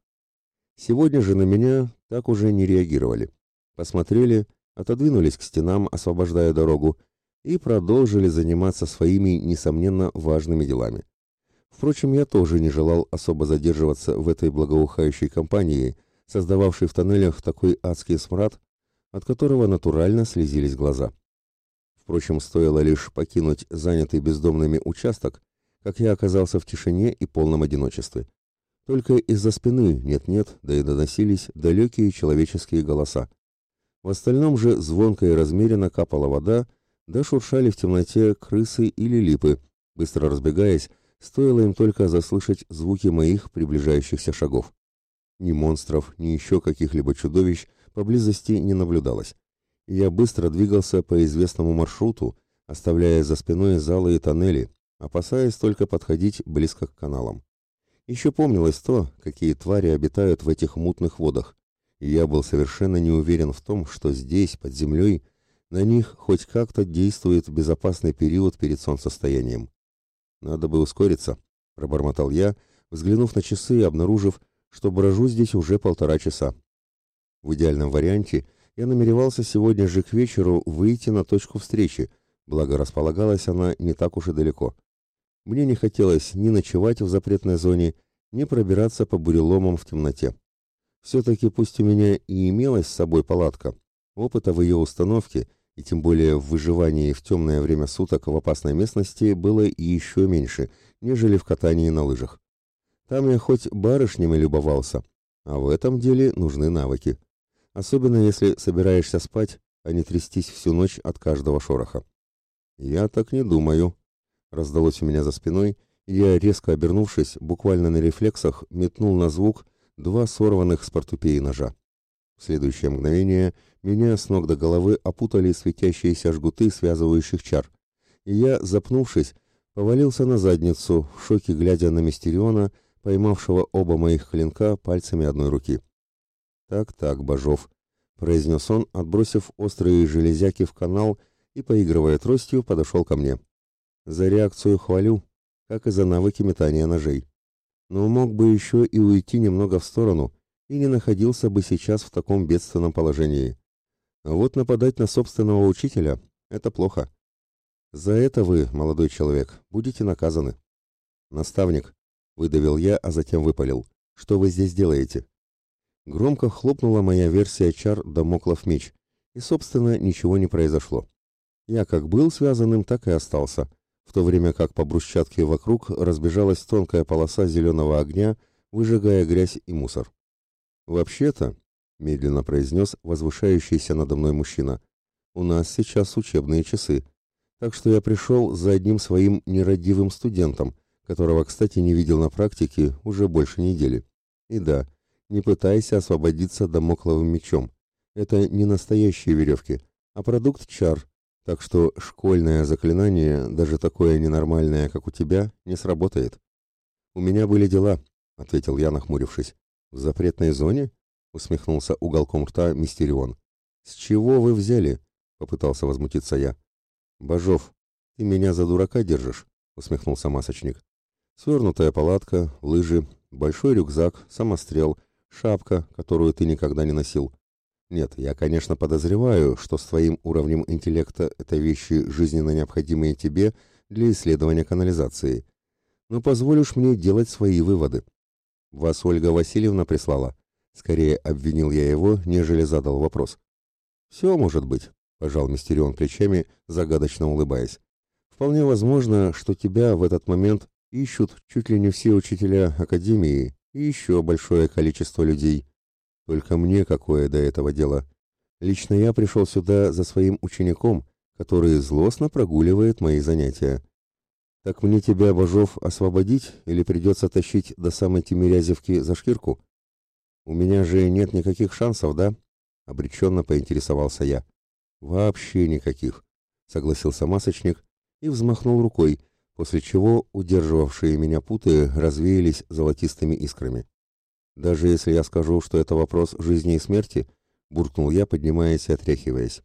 Сегодня же на меня так уже не реагировали. Посмотрели, отодвинулись к стенам, освобождая дорогу, и продолжили заниматься своими, несомненно, важными делами. Впрочем, я тоже не желал особо задерживаться в этой благоухающей компании, создававшей в тоннелях такой адский смрад, от которого натурально слезились глаза. Впрочем, стоило лишь покинуть занятый бездомными участок, как я оказался в тишине и полном одиночестве. Только из-за спины нет-нет, да и доносились далекие человеческие голоса. В остальном же звонко и размеренно капала вода, да шуршали в темноте крысы или липы, быстро разбегаясь, Стоило им только заслышать звуки моих приближающихся шагов. Ни монстров, ни еще каких-либо чудовищ поблизости не наблюдалось. Я быстро двигался по известному маршруту, оставляя за спиной залы и тоннели, опасаясь только подходить близко к каналам. Еще помнилось то, какие твари обитают в этих мутных водах, и я был совершенно не уверен в том, что здесь, под землей, на них хоть как-то действует безопасный период перед солнцестоянием. «Надо бы ускориться», — пробормотал я, взглянув на часы и обнаружив, что брожу здесь уже полтора часа. В идеальном варианте я намеревался сегодня же к вечеру выйти на точку встречи, благо располагалась она не так уж и далеко. Мне не хотелось ни ночевать в запретной зоне, ни пробираться по буреломам в темноте. Все-таки пусть у меня и имелась с собой палатка, опыта в ее установке и тем более в выживании в темное время суток в опасной местности было еще меньше, нежели в катании на лыжах. Там я хоть барышнями любовался, а в этом деле нужны навыки. Особенно если собираешься спать, а не трястись всю ночь от каждого шороха. «Я так не думаю», Раздалось у меня за спиной, и я, резко обернувшись, буквально на рефлексах, метнул на звук два сорванных с портупеи ножа. В следующее мгновение меня с ног до головы опутали светящиеся жгуты связывающих чар, и я, запнувшись, повалился на задницу, в шоке глядя на Мистериона, поймавшего оба моих клинка пальцами одной руки. «Так-так, Бажов», — произнес он, отбросив острые железяки в канал и, поигрывая тростью, подошел ко мне. За реакцию хвалю, как и за навыки метания ножей. Но мог бы еще и уйти немного в сторону, и не находился бы сейчас в таком бедственном положении. А вот нападать на собственного учителя — это плохо. За это вы, молодой человек, будете наказаны. Наставник, — выдавил я, а затем выпалил. Что вы здесь делаете? Громко хлопнула моя версия чар «Дамоклов меч», и, собственно, ничего не произошло. Я как был связанным, так и остался, в то время как по брусчатке вокруг разбежалась тонкая полоса зеленого огня, выжигая грязь и мусор. «Вообще-то», — медленно произнес возвышающийся надо мной мужчина, — «у нас сейчас учебные часы, так что я пришел за одним своим нерадивым студентом, которого, кстати, не видел на практике уже больше недели. И да, не пытайся освободиться домокловым мечом. Это не настоящие веревки, а продукт чар, так что школьное заклинание, даже такое ненормальное, как у тебя, не сработает. У меня были дела, ответил я, нахмурившись. В запретной зоне? усмехнулся уголком рта Мистерион. С чего вы взяли? попытался возмутиться я. Бажов, ты меня за дурака держишь, усмехнулся масочник. Свернутая палатка, лыжи, большой рюкзак, самострел, шапка, которую ты никогда не носил. Нет, я, конечно, подозреваю, что с твоим уровнем интеллекта это вещи жизненно необходимые тебе для исследования канализации. Но позволишь мне делать свои выводы. Вас Ольга Васильевна прислала. Скорее обвинил я его, нежели задал вопрос. Все может быть, пожал Мистерион плечами, загадочно улыбаясь. Вполне возможно, что тебя в этот момент ищут чуть ли не все учителя академии и еще большое количество людей. Только мне какое до этого дело? Лично я пришел сюда за своим учеником, который злостно прогуливает мои занятия. Так мне тебя, Божов, освободить или придется тащить до самой Тимирязевки за шкирку? У меня же нет никаких шансов, да? Обреченно поинтересовался я. Вообще никаких, согласился масочник и взмахнул рукой, после чего удерживавшие меня путы развеялись золотистыми искрами. Даже если я скажу, что это вопрос жизни и смерти, буркнул я, поднимаясь и отряхиваясь.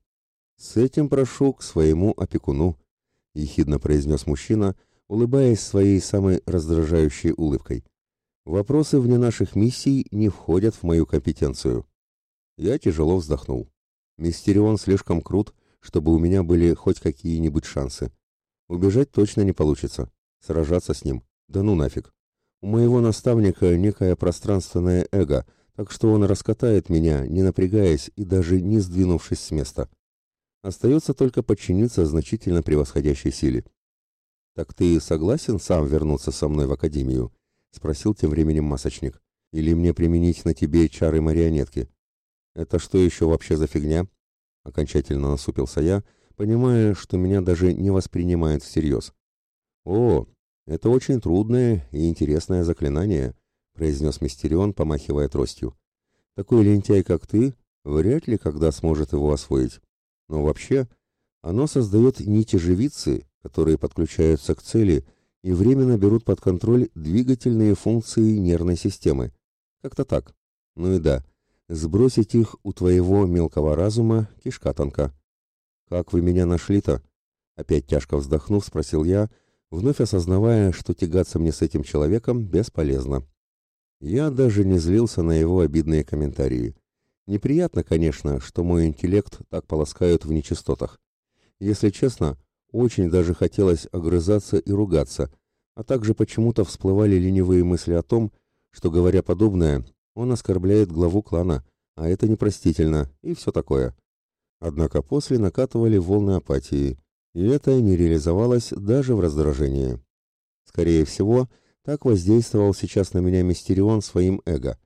С этим прошу к своему опекуну, ехидно произнес мужчина, улыбаясь своей самой раздражающей улыбкой. Вопросы вне наших миссий не входят в мою компетенцию. Я тяжело вздохнул. Мистерион слишком крут, чтобы у меня были хоть какие-нибудь шансы. Убежать точно не получится. Сражаться с ним. Да ну нафиг. У моего наставника некое пространственное эго, так что он раскатает меня, не напрягаясь и даже не сдвинувшись с места. Остается только подчиниться значительно превосходящей силе. «Так ты согласен сам вернуться со мной в академию?» — спросил тем временем масочник. «Или мне применить на тебе чары марионетки?» «Это что еще вообще за фигня?» Окончательно насупился я, понимая, что меня даже не воспринимают всерьез. «О, «Это очень трудное и интересное заклинание», — произнес Мистерион, помахивая тростью. «Такой лентяй, как ты, вряд ли когда сможет его освоить. Но вообще, оно создает нити живицы, которые подключаются к цели и временно берут под контроль двигательные функции нервной системы. Как-то так. Ну и да, сбросить их у твоего мелкого разума кишка тонка. «Как вы меня нашли-то?» Опять тяжко вздохнув, спросил я, вновь осознавая, что тягаться мне с этим человеком бесполезно. Я даже не злился на его обидные комментарии. Неприятно, конечно, что мой интеллект так полоскают в нечистотах. Если честно, очень даже хотелось огрызаться и ругаться, а также почему-то всплывали ленивые мысли о том, что, говоря подобное, он оскорбляет главу клана, а это непростительно, и все такое. Однако после накатывали волны апатии, и это не реализовалось даже в раздражении. Скорее всего, так воздействовал сейчас на меня Мистерион своим эго,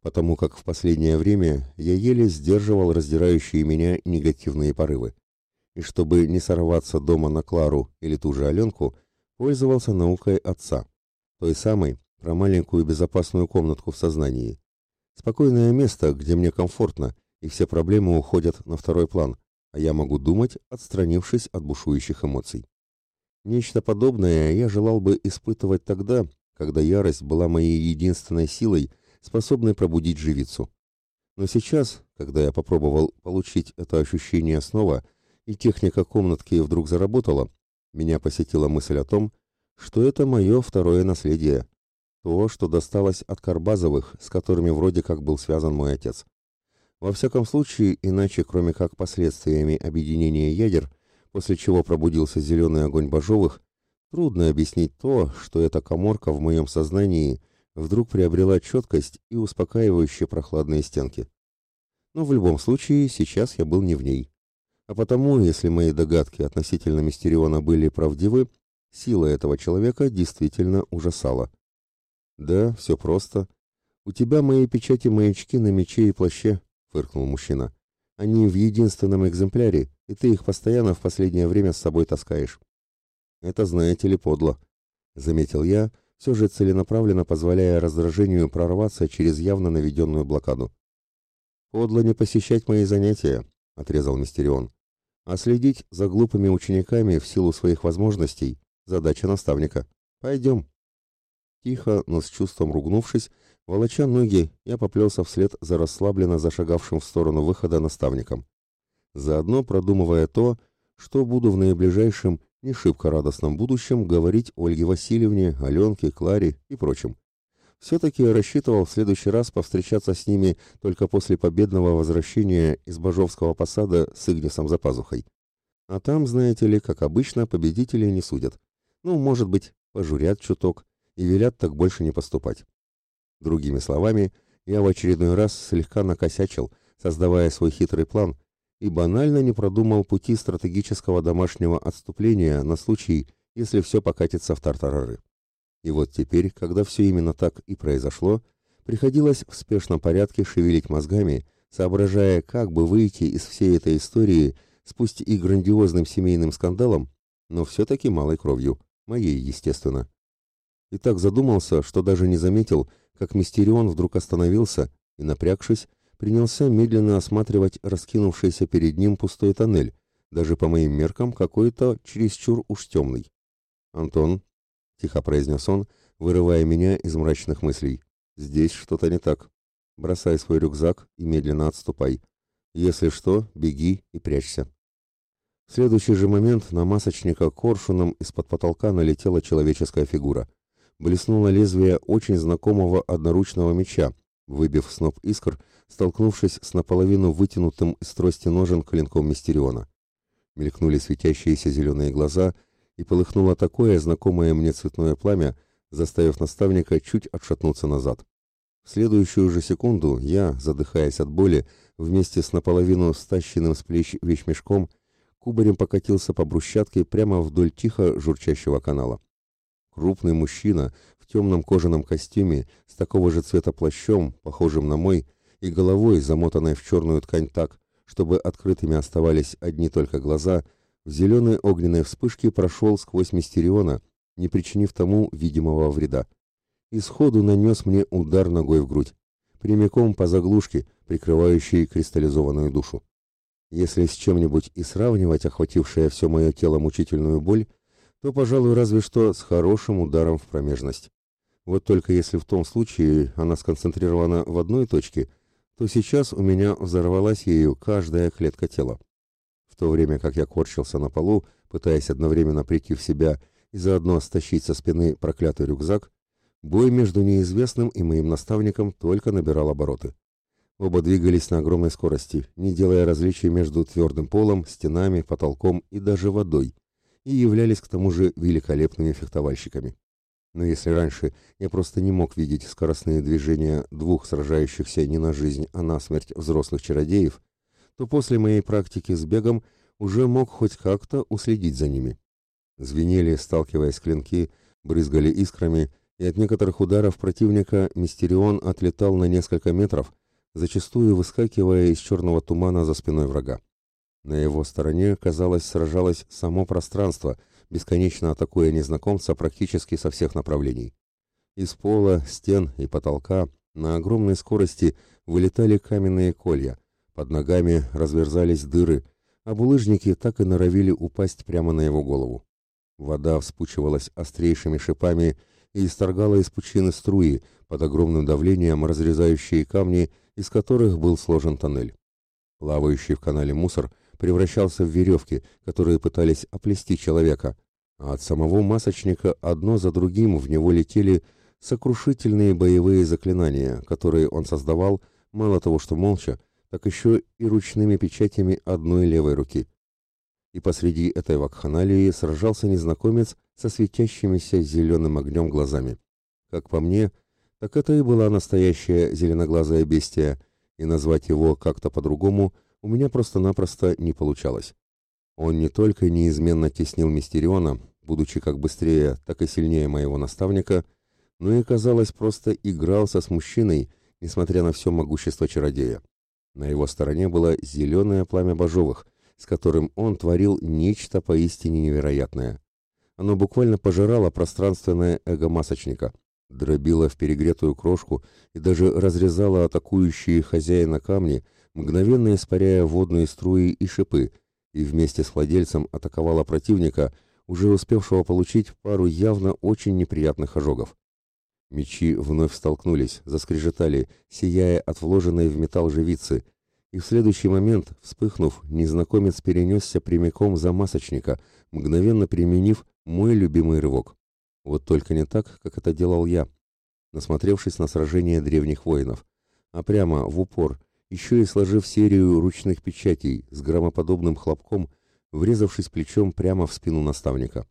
потому как в последнее время я еле сдерживал раздирающие меня негативные порывы. И чтобы не сорваться дома на Клару или ту же Аленку, пользовался наукой отца, той самой, про маленькую безопасную комнатку в сознании. Спокойное место, где мне комфортно, и все проблемы уходят на второй план, а я могу думать, отстранившись от бушующих эмоций. Нечто подобное я желал бы испытывать тогда, когда ярость была моей единственной силой, способной пробудить живицу. Но сейчас, когда я попробовал получить это ощущение снова, и техника комнатки вдруг заработала, меня посетила мысль о том, что это мое второе наследие, то, что досталось от Карбазовых, с которыми вроде как был связан мой отец. Во всяком случае, иначе, кроме как последствиями объединения ядер, после чего пробудился зеленый огонь Бажовых, трудно объяснить то, что эта коморка в моем сознании вдруг приобрела четкость и успокаивающие прохладные стенки. Но в любом случае, сейчас я был не в ней. А потому, если мои догадки относительно Мистериона были правдивы, сила этого человека действительно ужасала. Да, все просто. У тебя мои печати-маячки на мече и плаще, — фыркнул мужчина. «Они в единственном экземпляре, и ты их постоянно в последнее время с собой таскаешь». «Это, знаете ли, подло», — заметил я, все же целенаправленно позволяя раздражению прорваться через явно наведенную блокаду. «Подло не посещать мои занятия», — отрезал Мистерион. «А следить за глупыми учениками в силу своих возможностей — задача наставника. Пойдем». Тихо, но с чувством ругнувшись, Волоча ноги, я поплелся вслед за расслабленно зашагавшим в сторону выхода наставником. Заодно продумывая то, что буду в наиближайшем, не шибко радостном будущем говорить Ольге Васильевне, Аленке, Кларе и прочим. Все-таки рассчитывал в следующий раз повстречаться с ними только после победного возвращения из Бажовского посада с Игнисом за пазухой. А там, знаете ли, как обычно, победителей не судят. Ну, может быть, пожурят чуток и велят так больше не поступать. Другими словами, я в очередной раз слегка накосячил, создавая свой хитрый план, и банально не продумал пути стратегического домашнего отступления на случай, если все покатится в тартарары. И вот теперь, когда все именно так и произошло, приходилось в спешном порядке шевелить мозгами, соображая, как бы выйти из всей этой истории с пусть и грандиозным семейным скандалом, но все-таки малой кровью, моей, естественно. И так задумался, что даже не заметил, как Мистерион вдруг остановился и, напрягшись, принялся медленно осматривать раскинувшийся перед ним пустой тоннель, даже по моим меркам какой-то чересчур уж темный. «Антон», — тихо произнес он, вырывая меня из мрачных мыслей, — «здесь что-то не так. Бросай свой рюкзак и медленно отступай. Если что, беги и прячься». В следующий же момент на масочника коршуном из-под потолка налетела человеческая фигура — блеснуло лезвие очень знакомого одноручного меча, выбив сноп искр, столкнувшись с наполовину вытянутым из трости ножен клинком Мистериона. Мелькнули светящиеся зеленые глаза, и полыхнуло такое знакомое мне цветное пламя, заставив наставника чуть отшатнуться назад. В следующую же секунду я, задыхаясь от боли, вместе с наполовину стащенным с плеч вещмешком, кубарем покатился по брусчатке прямо вдоль тихо журчащего канала. Крупный мужчина в темном кожаном костюме с такого же цвета плащом, похожим на мой, и головой, замотанной в черную ткань так, чтобы открытыми оставались одни только глаза, в зеленой огненной вспышке прошел сквозь Мистериона, не причинив тому видимого вреда. И сходу нанес мне удар ногой в грудь. прямиком по заглушке, прикрывающей кристаллизованную душу. Если с чем-нибудь и сравнивать охватившее все мое тело мучительную боль, то, пожалуй, разве что с хорошим ударом в промежность. Вот только если в том случае она сконцентрирована в одной точке, то сейчас у меня взорвалась ею каждая клетка тела. В то время как я корчился на полу, пытаясь одновременно прийти в себя и заодно стащить со спины проклятый рюкзак, бой между неизвестным и моим наставником только набирал обороты. Оба двигались на огромной скорости, не делая различий между твердым полом, стенами, потолком и даже водой, и являлись к тому же великолепными фехтовальщиками. Но если раньше я просто не мог видеть скоростные движения двух сражающихся не на жизнь, а на смерть взрослых чародеев, то после моей практики с бегом уже мог хоть как-то уследить за ними. Звенели, сталкиваясь клинки, брызгали искрами, и от некоторых ударов противника Мистерион отлетал на несколько метров, зачастую выскакивая из черного тумана за спиной врага. На его стороне, казалось, сражалось само пространство, бесконечно атакуя незнакомца практически со всех направлений. Из пола, стен и потолка на огромной скорости вылетали каменные колья, под ногами разверзались дыры, а булыжники так и норовили упасть прямо на его голову. Вода вспучивалась острейшими шипами и исторгала из пучины струи под огромным давлением, разрезающие камни, из которых был сложен тоннель. Плавающий в канале мусор превращался в веревки, которые пытались оплести человека, а от самого масочника одно за другим в него летели сокрушительные боевые заклинания, которые он создавал, мало того, что молча, так еще и ручными печатями одной левой руки. И посреди этой вакханалии сражался незнакомец со светящимися зеленым огнем глазами. Как по мне, так это и была настоящая зеленоглазая бестия, и назвать его как-то по-другому – у меня просто-напросто не получалось. Он не только неизменно теснил Мистериона, будучи как быстрее, так и сильнее моего наставника, но и, казалось, просто игрался с мужчиной, несмотря на все могущество чародея. На его стороне было зеленое пламя Бажовых, с которым он творил нечто поистине невероятное. Оно буквально пожирало пространственное эго масочника, дробило в перегретую крошку и даже разрезало атакующие хозяина камни, мгновенно испаряя водные струи и шипы, и вместе с владельцем атаковала противника, уже успевшего получить пару явно очень неприятных ожогов. Мечи вновь столкнулись, заскрежетали, сияя от вложенной в металл живицы, и в следующий момент, вспыхнув, незнакомец перенесся прямиком за масочника, мгновенно применив мой любимый рывок. Вот только не так, как это делал я, насмотревшись на сражение древних воинов, а прямо в упор, еще и сложив серию ручных печатей с громоподобным хлопком, врезавшись плечом прямо в спину наставника.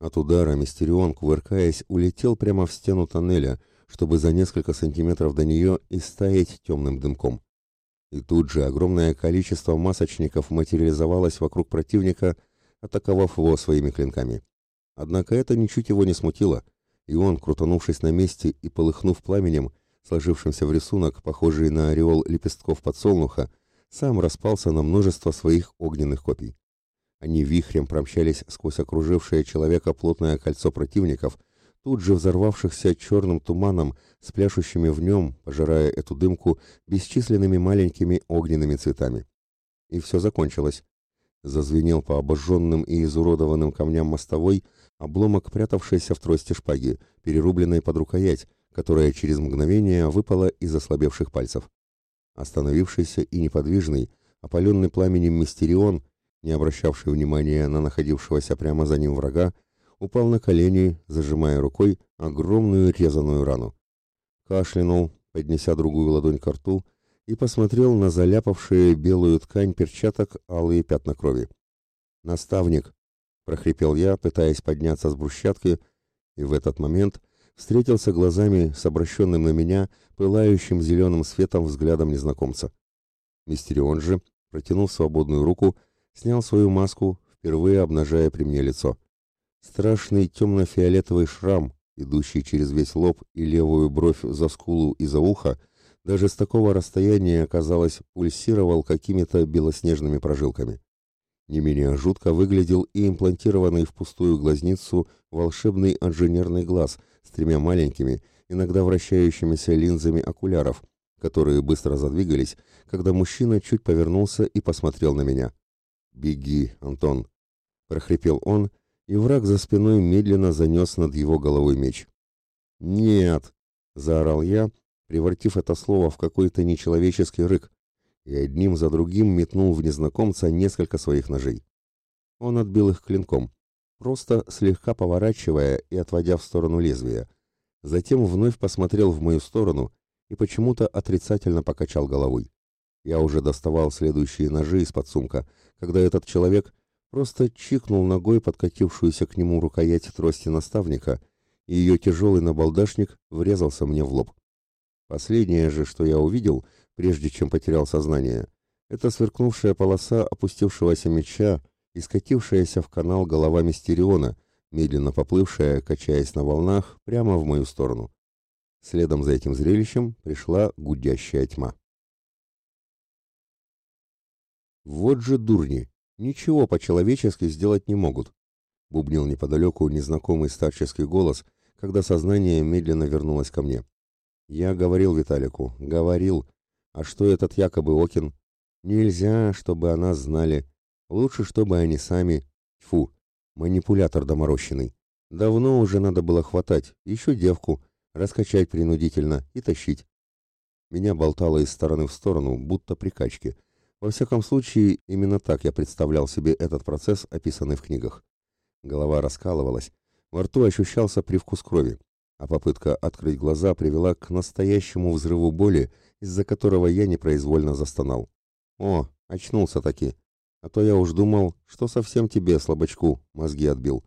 От удара Мистерион, кувыркаясь, улетел прямо в стену тоннеля, чтобы за несколько сантиметров до нее истаять темным дымком. И тут же огромное количество масочников материализовалось вокруг противника, атаковав его своими клинками. Однако это ничуть его не смутило, и он, крутанувшись на месте и полыхнув пламенем, сложившимся в рисунок, похожий на ореол лепестков подсолнуха, сам распался на множество своих огненных копий. Они вихрем промчались сквозь окружившее человека плотное кольцо противников, тут же взорвавшихся черным туманом, с пляшущими в нем, пожирая эту дымку, бесчисленными маленькими огненными цветами. И все закончилось. Зазвенел по обожженным и изуродованным камням мостовой обломок прятавшейся в трости шпаги, перерубленной под рукоять, которая через мгновение выпала из ослабевших пальцев. Остановившийся и неподвижный, опаленный пламенем Мистерион, не обращавший внимания на находившегося прямо за ним врага, упал на колени, зажимая рукой огромную резаную рану. Кашлянул, поднеся другую ладонь к рту, и посмотрел на заляпавшие белую ткань перчаток алые пятна крови. «Наставник!» — прохрипел я, пытаясь подняться с брусчатки, и в этот момент встретился глазами с обращенным на меня пылающим зеленым светом взглядом незнакомца. Мистерион же, протянув свободную руку, снял свою маску, впервые обнажая при мне лицо. Страшный темно-фиолетовый шрам, идущий через весь лоб и левую бровь за скулу и за ухо, даже с такого расстояния, казалось, пульсировал какими-то белоснежными прожилками. Не менее жутко выглядел и имплантированный в пустую глазницу волшебный инженерный глаз с тремя маленькими, иногда вращающимися линзами окуляров, которые быстро задвигались, когда мужчина чуть повернулся и посмотрел на меня. «Беги, Антон!» — прохрипел он, и враг за спиной медленно занес над его головой меч. «Нет!» — заорал я, превратив это слово в какой-то нечеловеческий рык, и одним за другим метнул в незнакомца несколько своих ножей. Он отбил их клинком, просто слегка поворачивая и отводя в сторону лезвия. Затем вновь посмотрел в мою сторону и почему-то отрицательно покачал головой. Я уже доставал следующие ножи из-под сумка, когда этот человек просто чикнул ногой подкатившуюся к нему рукоять трости наставника, и ее тяжелый набалдашник врезался мне в лоб. Последнее же, что я увидел, прежде чем потерял сознание, это сверкнувшая полоса опустившегося меча и скатившаяся в канал голова Мистериона, медленно поплывшая, качаясь на волнах, прямо в мою сторону. Следом за этим зрелищем пришла гудящая тьма. Вот же дурни! Ничего по-человечески сделать не могут. Бубнил неподалеку незнакомый старческий голос, когда сознание медленно вернулось ко мне. Я говорил Виталику, говорил. А что этот якобы Окин? Нельзя, чтобы о нас знали. Лучше, чтобы они сами... Фу, манипулятор доморощенный. Давно уже надо было хватать, еще девку, раскачать принудительно и тащить. Меня болтало из стороны в сторону, будто при качке. Во всяком случае, именно так я представлял себе этот процесс, описанный в книгах. Голова раскалывалась, во рту ощущался привкус крови а попытка открыть глаза привела к настоящему взрыву боли, из-за которого я непроизвольно застонал. «О, очнулся таки! А то я уж думал, что совсем тебе, слабачку, мозги отбил!»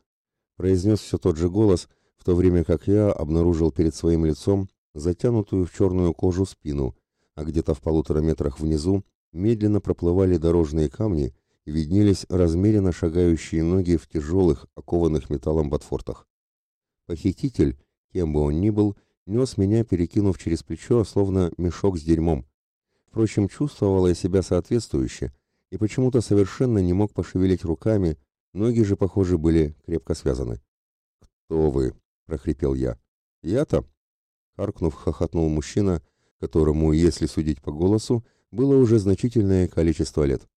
Произнес все тот же голос, в то время как я обнаружил перед своим лицом затянутую в черную кожу спину, а где-то в полутора метрах внизу медленно проплывали дорожные камни и виднелись размеренно шагающие ноги в тяжелых, окованных металлом ботфортах. Похититель, кем бы он ни был, нес меня, перекинув через плечо, словно мешок с дерьмом. Впрочем, чувствовала я себя соответствующе и почему-то совершенно не мог пошевелить руками, ноги же, похоже, были крепко связаны. «Кто вы?» — прохрипел я. «Я-то?» — харкнув, хохотнул мужчина, которому, если судить по голосу, было уже значительное количество лет.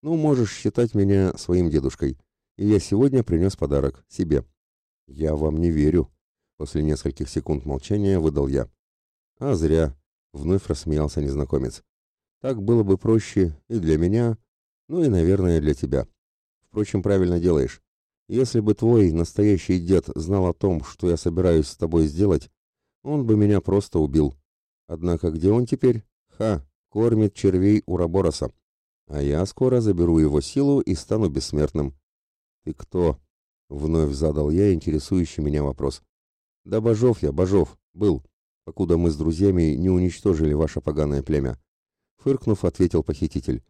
«Ну, можешь считать меня своим дедушкой, и я сегодня принес подарок себе». «Я вам не верю», После нескольких секунд молчания выдал я. А зря, вновь рассмеялся незнакомец. Так было бы проще и для меня, ну и, наверное, для тебя. Впрочем, правильно делаешь. Если бы твой настоящий дед знал о том, что я собираюсь с тобой сделать, он бы меня просто убил. Однако где он теперь? Ха, кормит червей у Рабороса. А я скоро заберу его силу и стану бессмертным. Ты кто? Вновь задал я интересующий меня вопрос. Да Бажов я, Бажов, был, покуда мы с друзьями не уничтожили ваше поганое племя. Фыркнув, ответил похититель.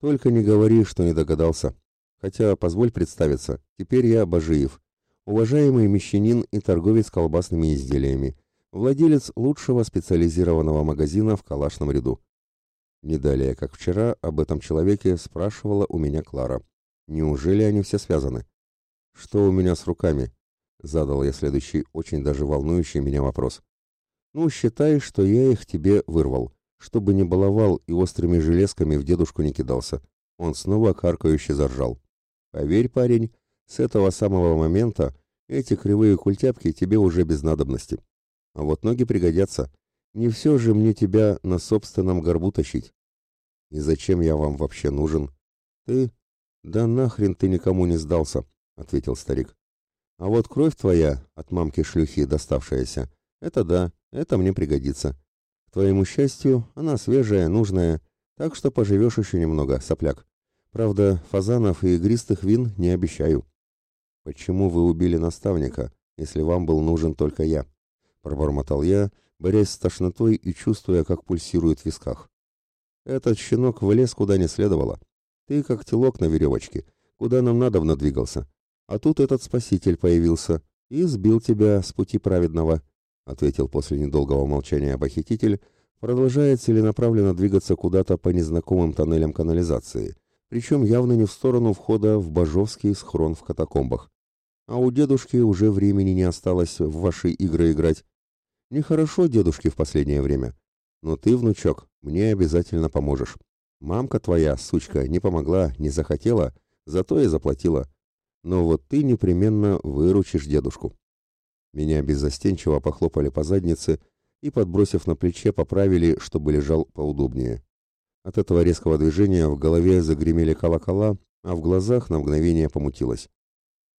Только не говори, что не догадался. Хотя, позволь представиться, теперь я Бажиев, уважаемый мещанин и торговец колбасными изделиями, владелец лучшего специализированного магазина в Калашном ряду. Не далее, как вчера, об этом человеке спрашивала у меня Клара. Неужели они все связаны? Что у меня с руками? Задал я следующий, очень даже волнующий меня вопрос. Ну, считай, что я их тебе вырвал, чтобы не баловал и острыми железками в дедушку не кидался. Он снова каркающе заржал. Поверь, парень, с этого самого момента эти кривые культяпки тебе уже без надобности. А вот ноги пригодятся. Не все же мне тебя на собственном горбу тащить. И зачем я вам вообще нужен? Ты? Да нахрен ты никому не сдался, ответил старик. А вот кровь твоя, от мамки-шлюхи доставшаяся, это да, это мне пригодится. Твоему счастью, она свежая, нужная, так что поживешь еще немного, сопляк. Правда, фазанов и игристых вин не обещаю. Почему вы убили наставника, если вам был нужен только я? Пробормотал я, борясь с тошнотой и чувствуя, как пульсирует в висках. Этот щенок влез куда не следовало. Ты как телок на веревочке, куда нам надо двигался. А тут этот спаситель появился и сбил тебя с пути праведного, ответил после недолгого молчания похититель, продолжая целенаправленно двигаться куда-то по незнакомым тоннелям канализации, причем явно не в сторону входа в Бажовский схрон в катакомбах. А у дедушки уже времени не осталось в ваши игры играть. Нехорошо дедушке в последнее время. Но ты, внучок, мне обязательно поможешь. Мамка твоя, сучка, не помогла, не захотела, зато и заплатила. Но вот ты непременно выручишь дедушку. Меня беззастенчиво похлопали по заднице и, подбросив на плече, поправили, чтобы лежал поудобнее. От этого резкого движения в голове загремели колокола, а в глазах на мгновение помутилось.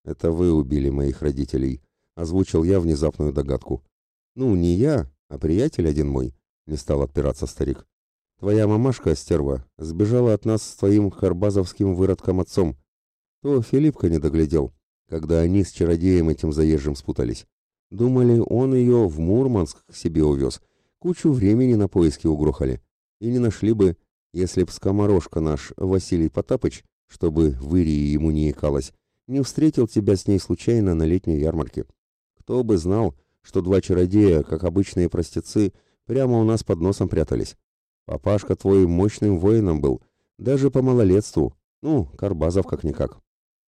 «Это вы убили моих родителей», — озвучил я внезапную догадку. «Ну, не я, а приятель один мой», — не стал отпираться старик. «Твоя мамашка, стерва, сбежала от нас с твоим харбазовским выродком-отцом. То Филиппка не доглядел, когда они с чародеем этим заезжим спутались. Думали, он ее в Мурманск к себе увез. Кучу времени на поиски угрохали. И не нашли бы, если б скоморожка наш Василий Потапыч, чтобы в Ирии ему не икалось, не встретил тебя с ней случайно на летней ярмарке. Кто бы знал, что два чародея, как обычные простецы, прямо у нас под носом прятались. Папашка твой мощным воином был, даже по малолетству, ну, Карбазов как-никак.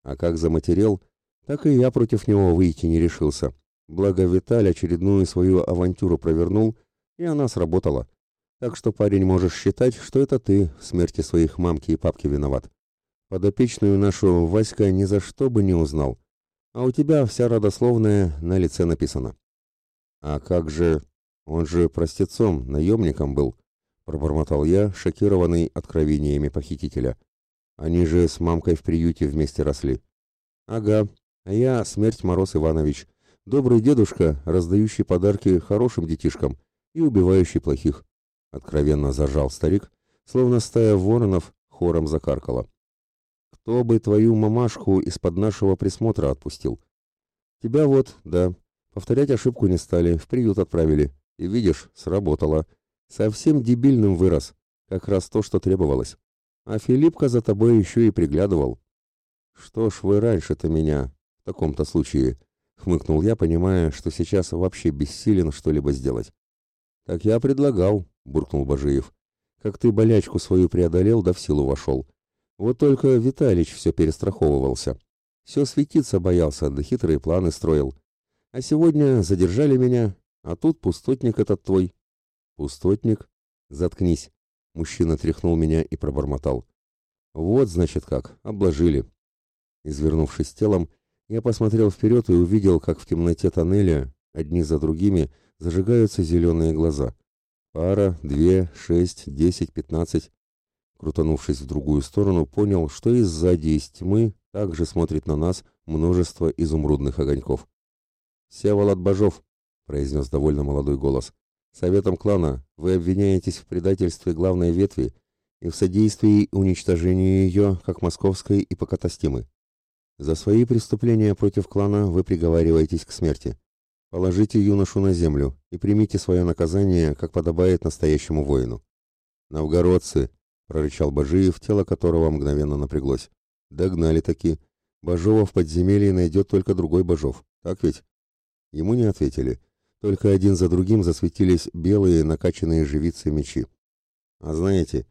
А как заматерел, так и я против него выйти не решился. Благо Виталь очередную свою авантюру провернул, и она сработала. Так что, парень, можешь считать, что это ты в смерти своих мамки и папки виноват. Подопечную нашу Васька ни за что бы не узнал. А у тебя вся родословная на лице написана. А как же... Он же простецом, наемником был, пробормотал я, шокированный откровениями похитителя. Они же с мамкой в приюте вместе росли. Ага, а я смерть Мороз Иванович, добрый дедушка, раздающий подарки хорошим детишкам и убивающий плохих. Откровенно зажал старик, словно стая воронов хором закаркала. Кто бы твою мамашку из-под нашего присмотра отпустил? Тебя вот, да. Повторять ошибку не стали, в приют отправили. И видишь, сработало. Совсем дебильным вырос. Как раз то, что требовалось. А Филиппка за тобой еще и приглядывал. Что ж вы раньше-то меня в таком-то случае? Хмыкнул я, понимая, что сейчас вообще бессилен что-либо сделать. Так я предлагал, буркнул Бажиев. Как ты болячку свою преодолел, да в силу вошел. Вот только Виталич все перестраховывался. Все светиться боялся, да хитрые планы строил. А сегодня задержали меня, а тут пустотник этот твой. Пустотник? Заткнись. Мужчина тряхнул меня и пробормотал. Вот, значит, как, обложили. Извернувшись телом, я посмотрел вперед и увидел, как в темноте тоннеля, одни за другими, зажигаются зеленые глаза. Пара, две, шесть, десять, пятнадцать. Крутанувшись в другую сторону, понял, что и сзади из тьмы также смотрит на нас множество изумрудных огоньков. «Севолод Бажов», — произнес довольно молодой голос, — «советом клана вы обвиняетесь в предательстве главной ветви и в содействии уничтожению ее, как московской и покатастимы. За свои преступления против клана вы приговариваетесь к смерти. Положите юношу на землю и примите свое наказание, как подобает настоящему воину. Новгородцы, прорычал Бажиев, тело которого мгновенно напряглось. Догнали таки. Бажова в подземелье найдет только другой Бажов. Так ведь? Ему не ответили. Только один за другим засветились белые накачанные живицы мечи. А знаете,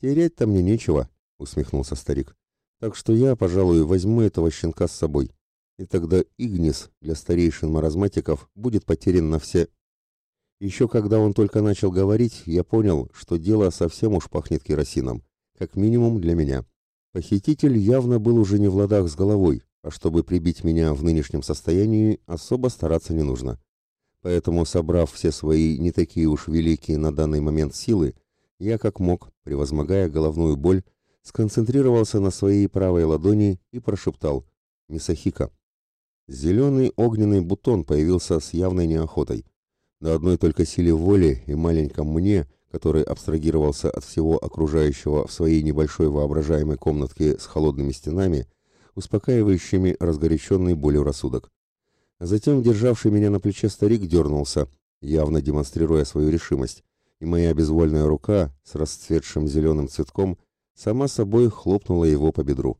терять-то мне нечего, усмехнулся старик. Так что я, пожалуй, возьму этого щенка с собой и тогда Игнис для старейшин маразматиков будет потерян на все. Еще когда он только начал говорить, я понял, что дело совсем уж пахнет керосином, как минимум для меня. Похититель явно был уже не в ладах с головой, а чтобы прибить меня в нынешнем состоянии, особо стараться не нужно. Поэтому, собрав все свои не такие уж великие на данный момент силы, я как мог, превозмогая головную боль, сконцентрировался на своей правой ладони и прошептал «Мисахика». Зеленый огненный бутон появился с явной неохотой. На одной только силе воли и маленьком мне, который абстрагировался от всего окружающего в своей небольшой воображаемой комнатке с холодными стенами, успокаивающими разгоряченный болью рассудок. Затем державший меня на плече старик дернулся, явно демонстрируя свою решимость, и моя безвольная рука с расцветшим зеленым цветком сама собой хлопнула его по бедру.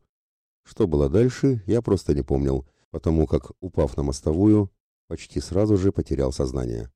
Что было дальше, я просто не помнил, потому как, упав на мостовую, почти сразу же потерял сознание.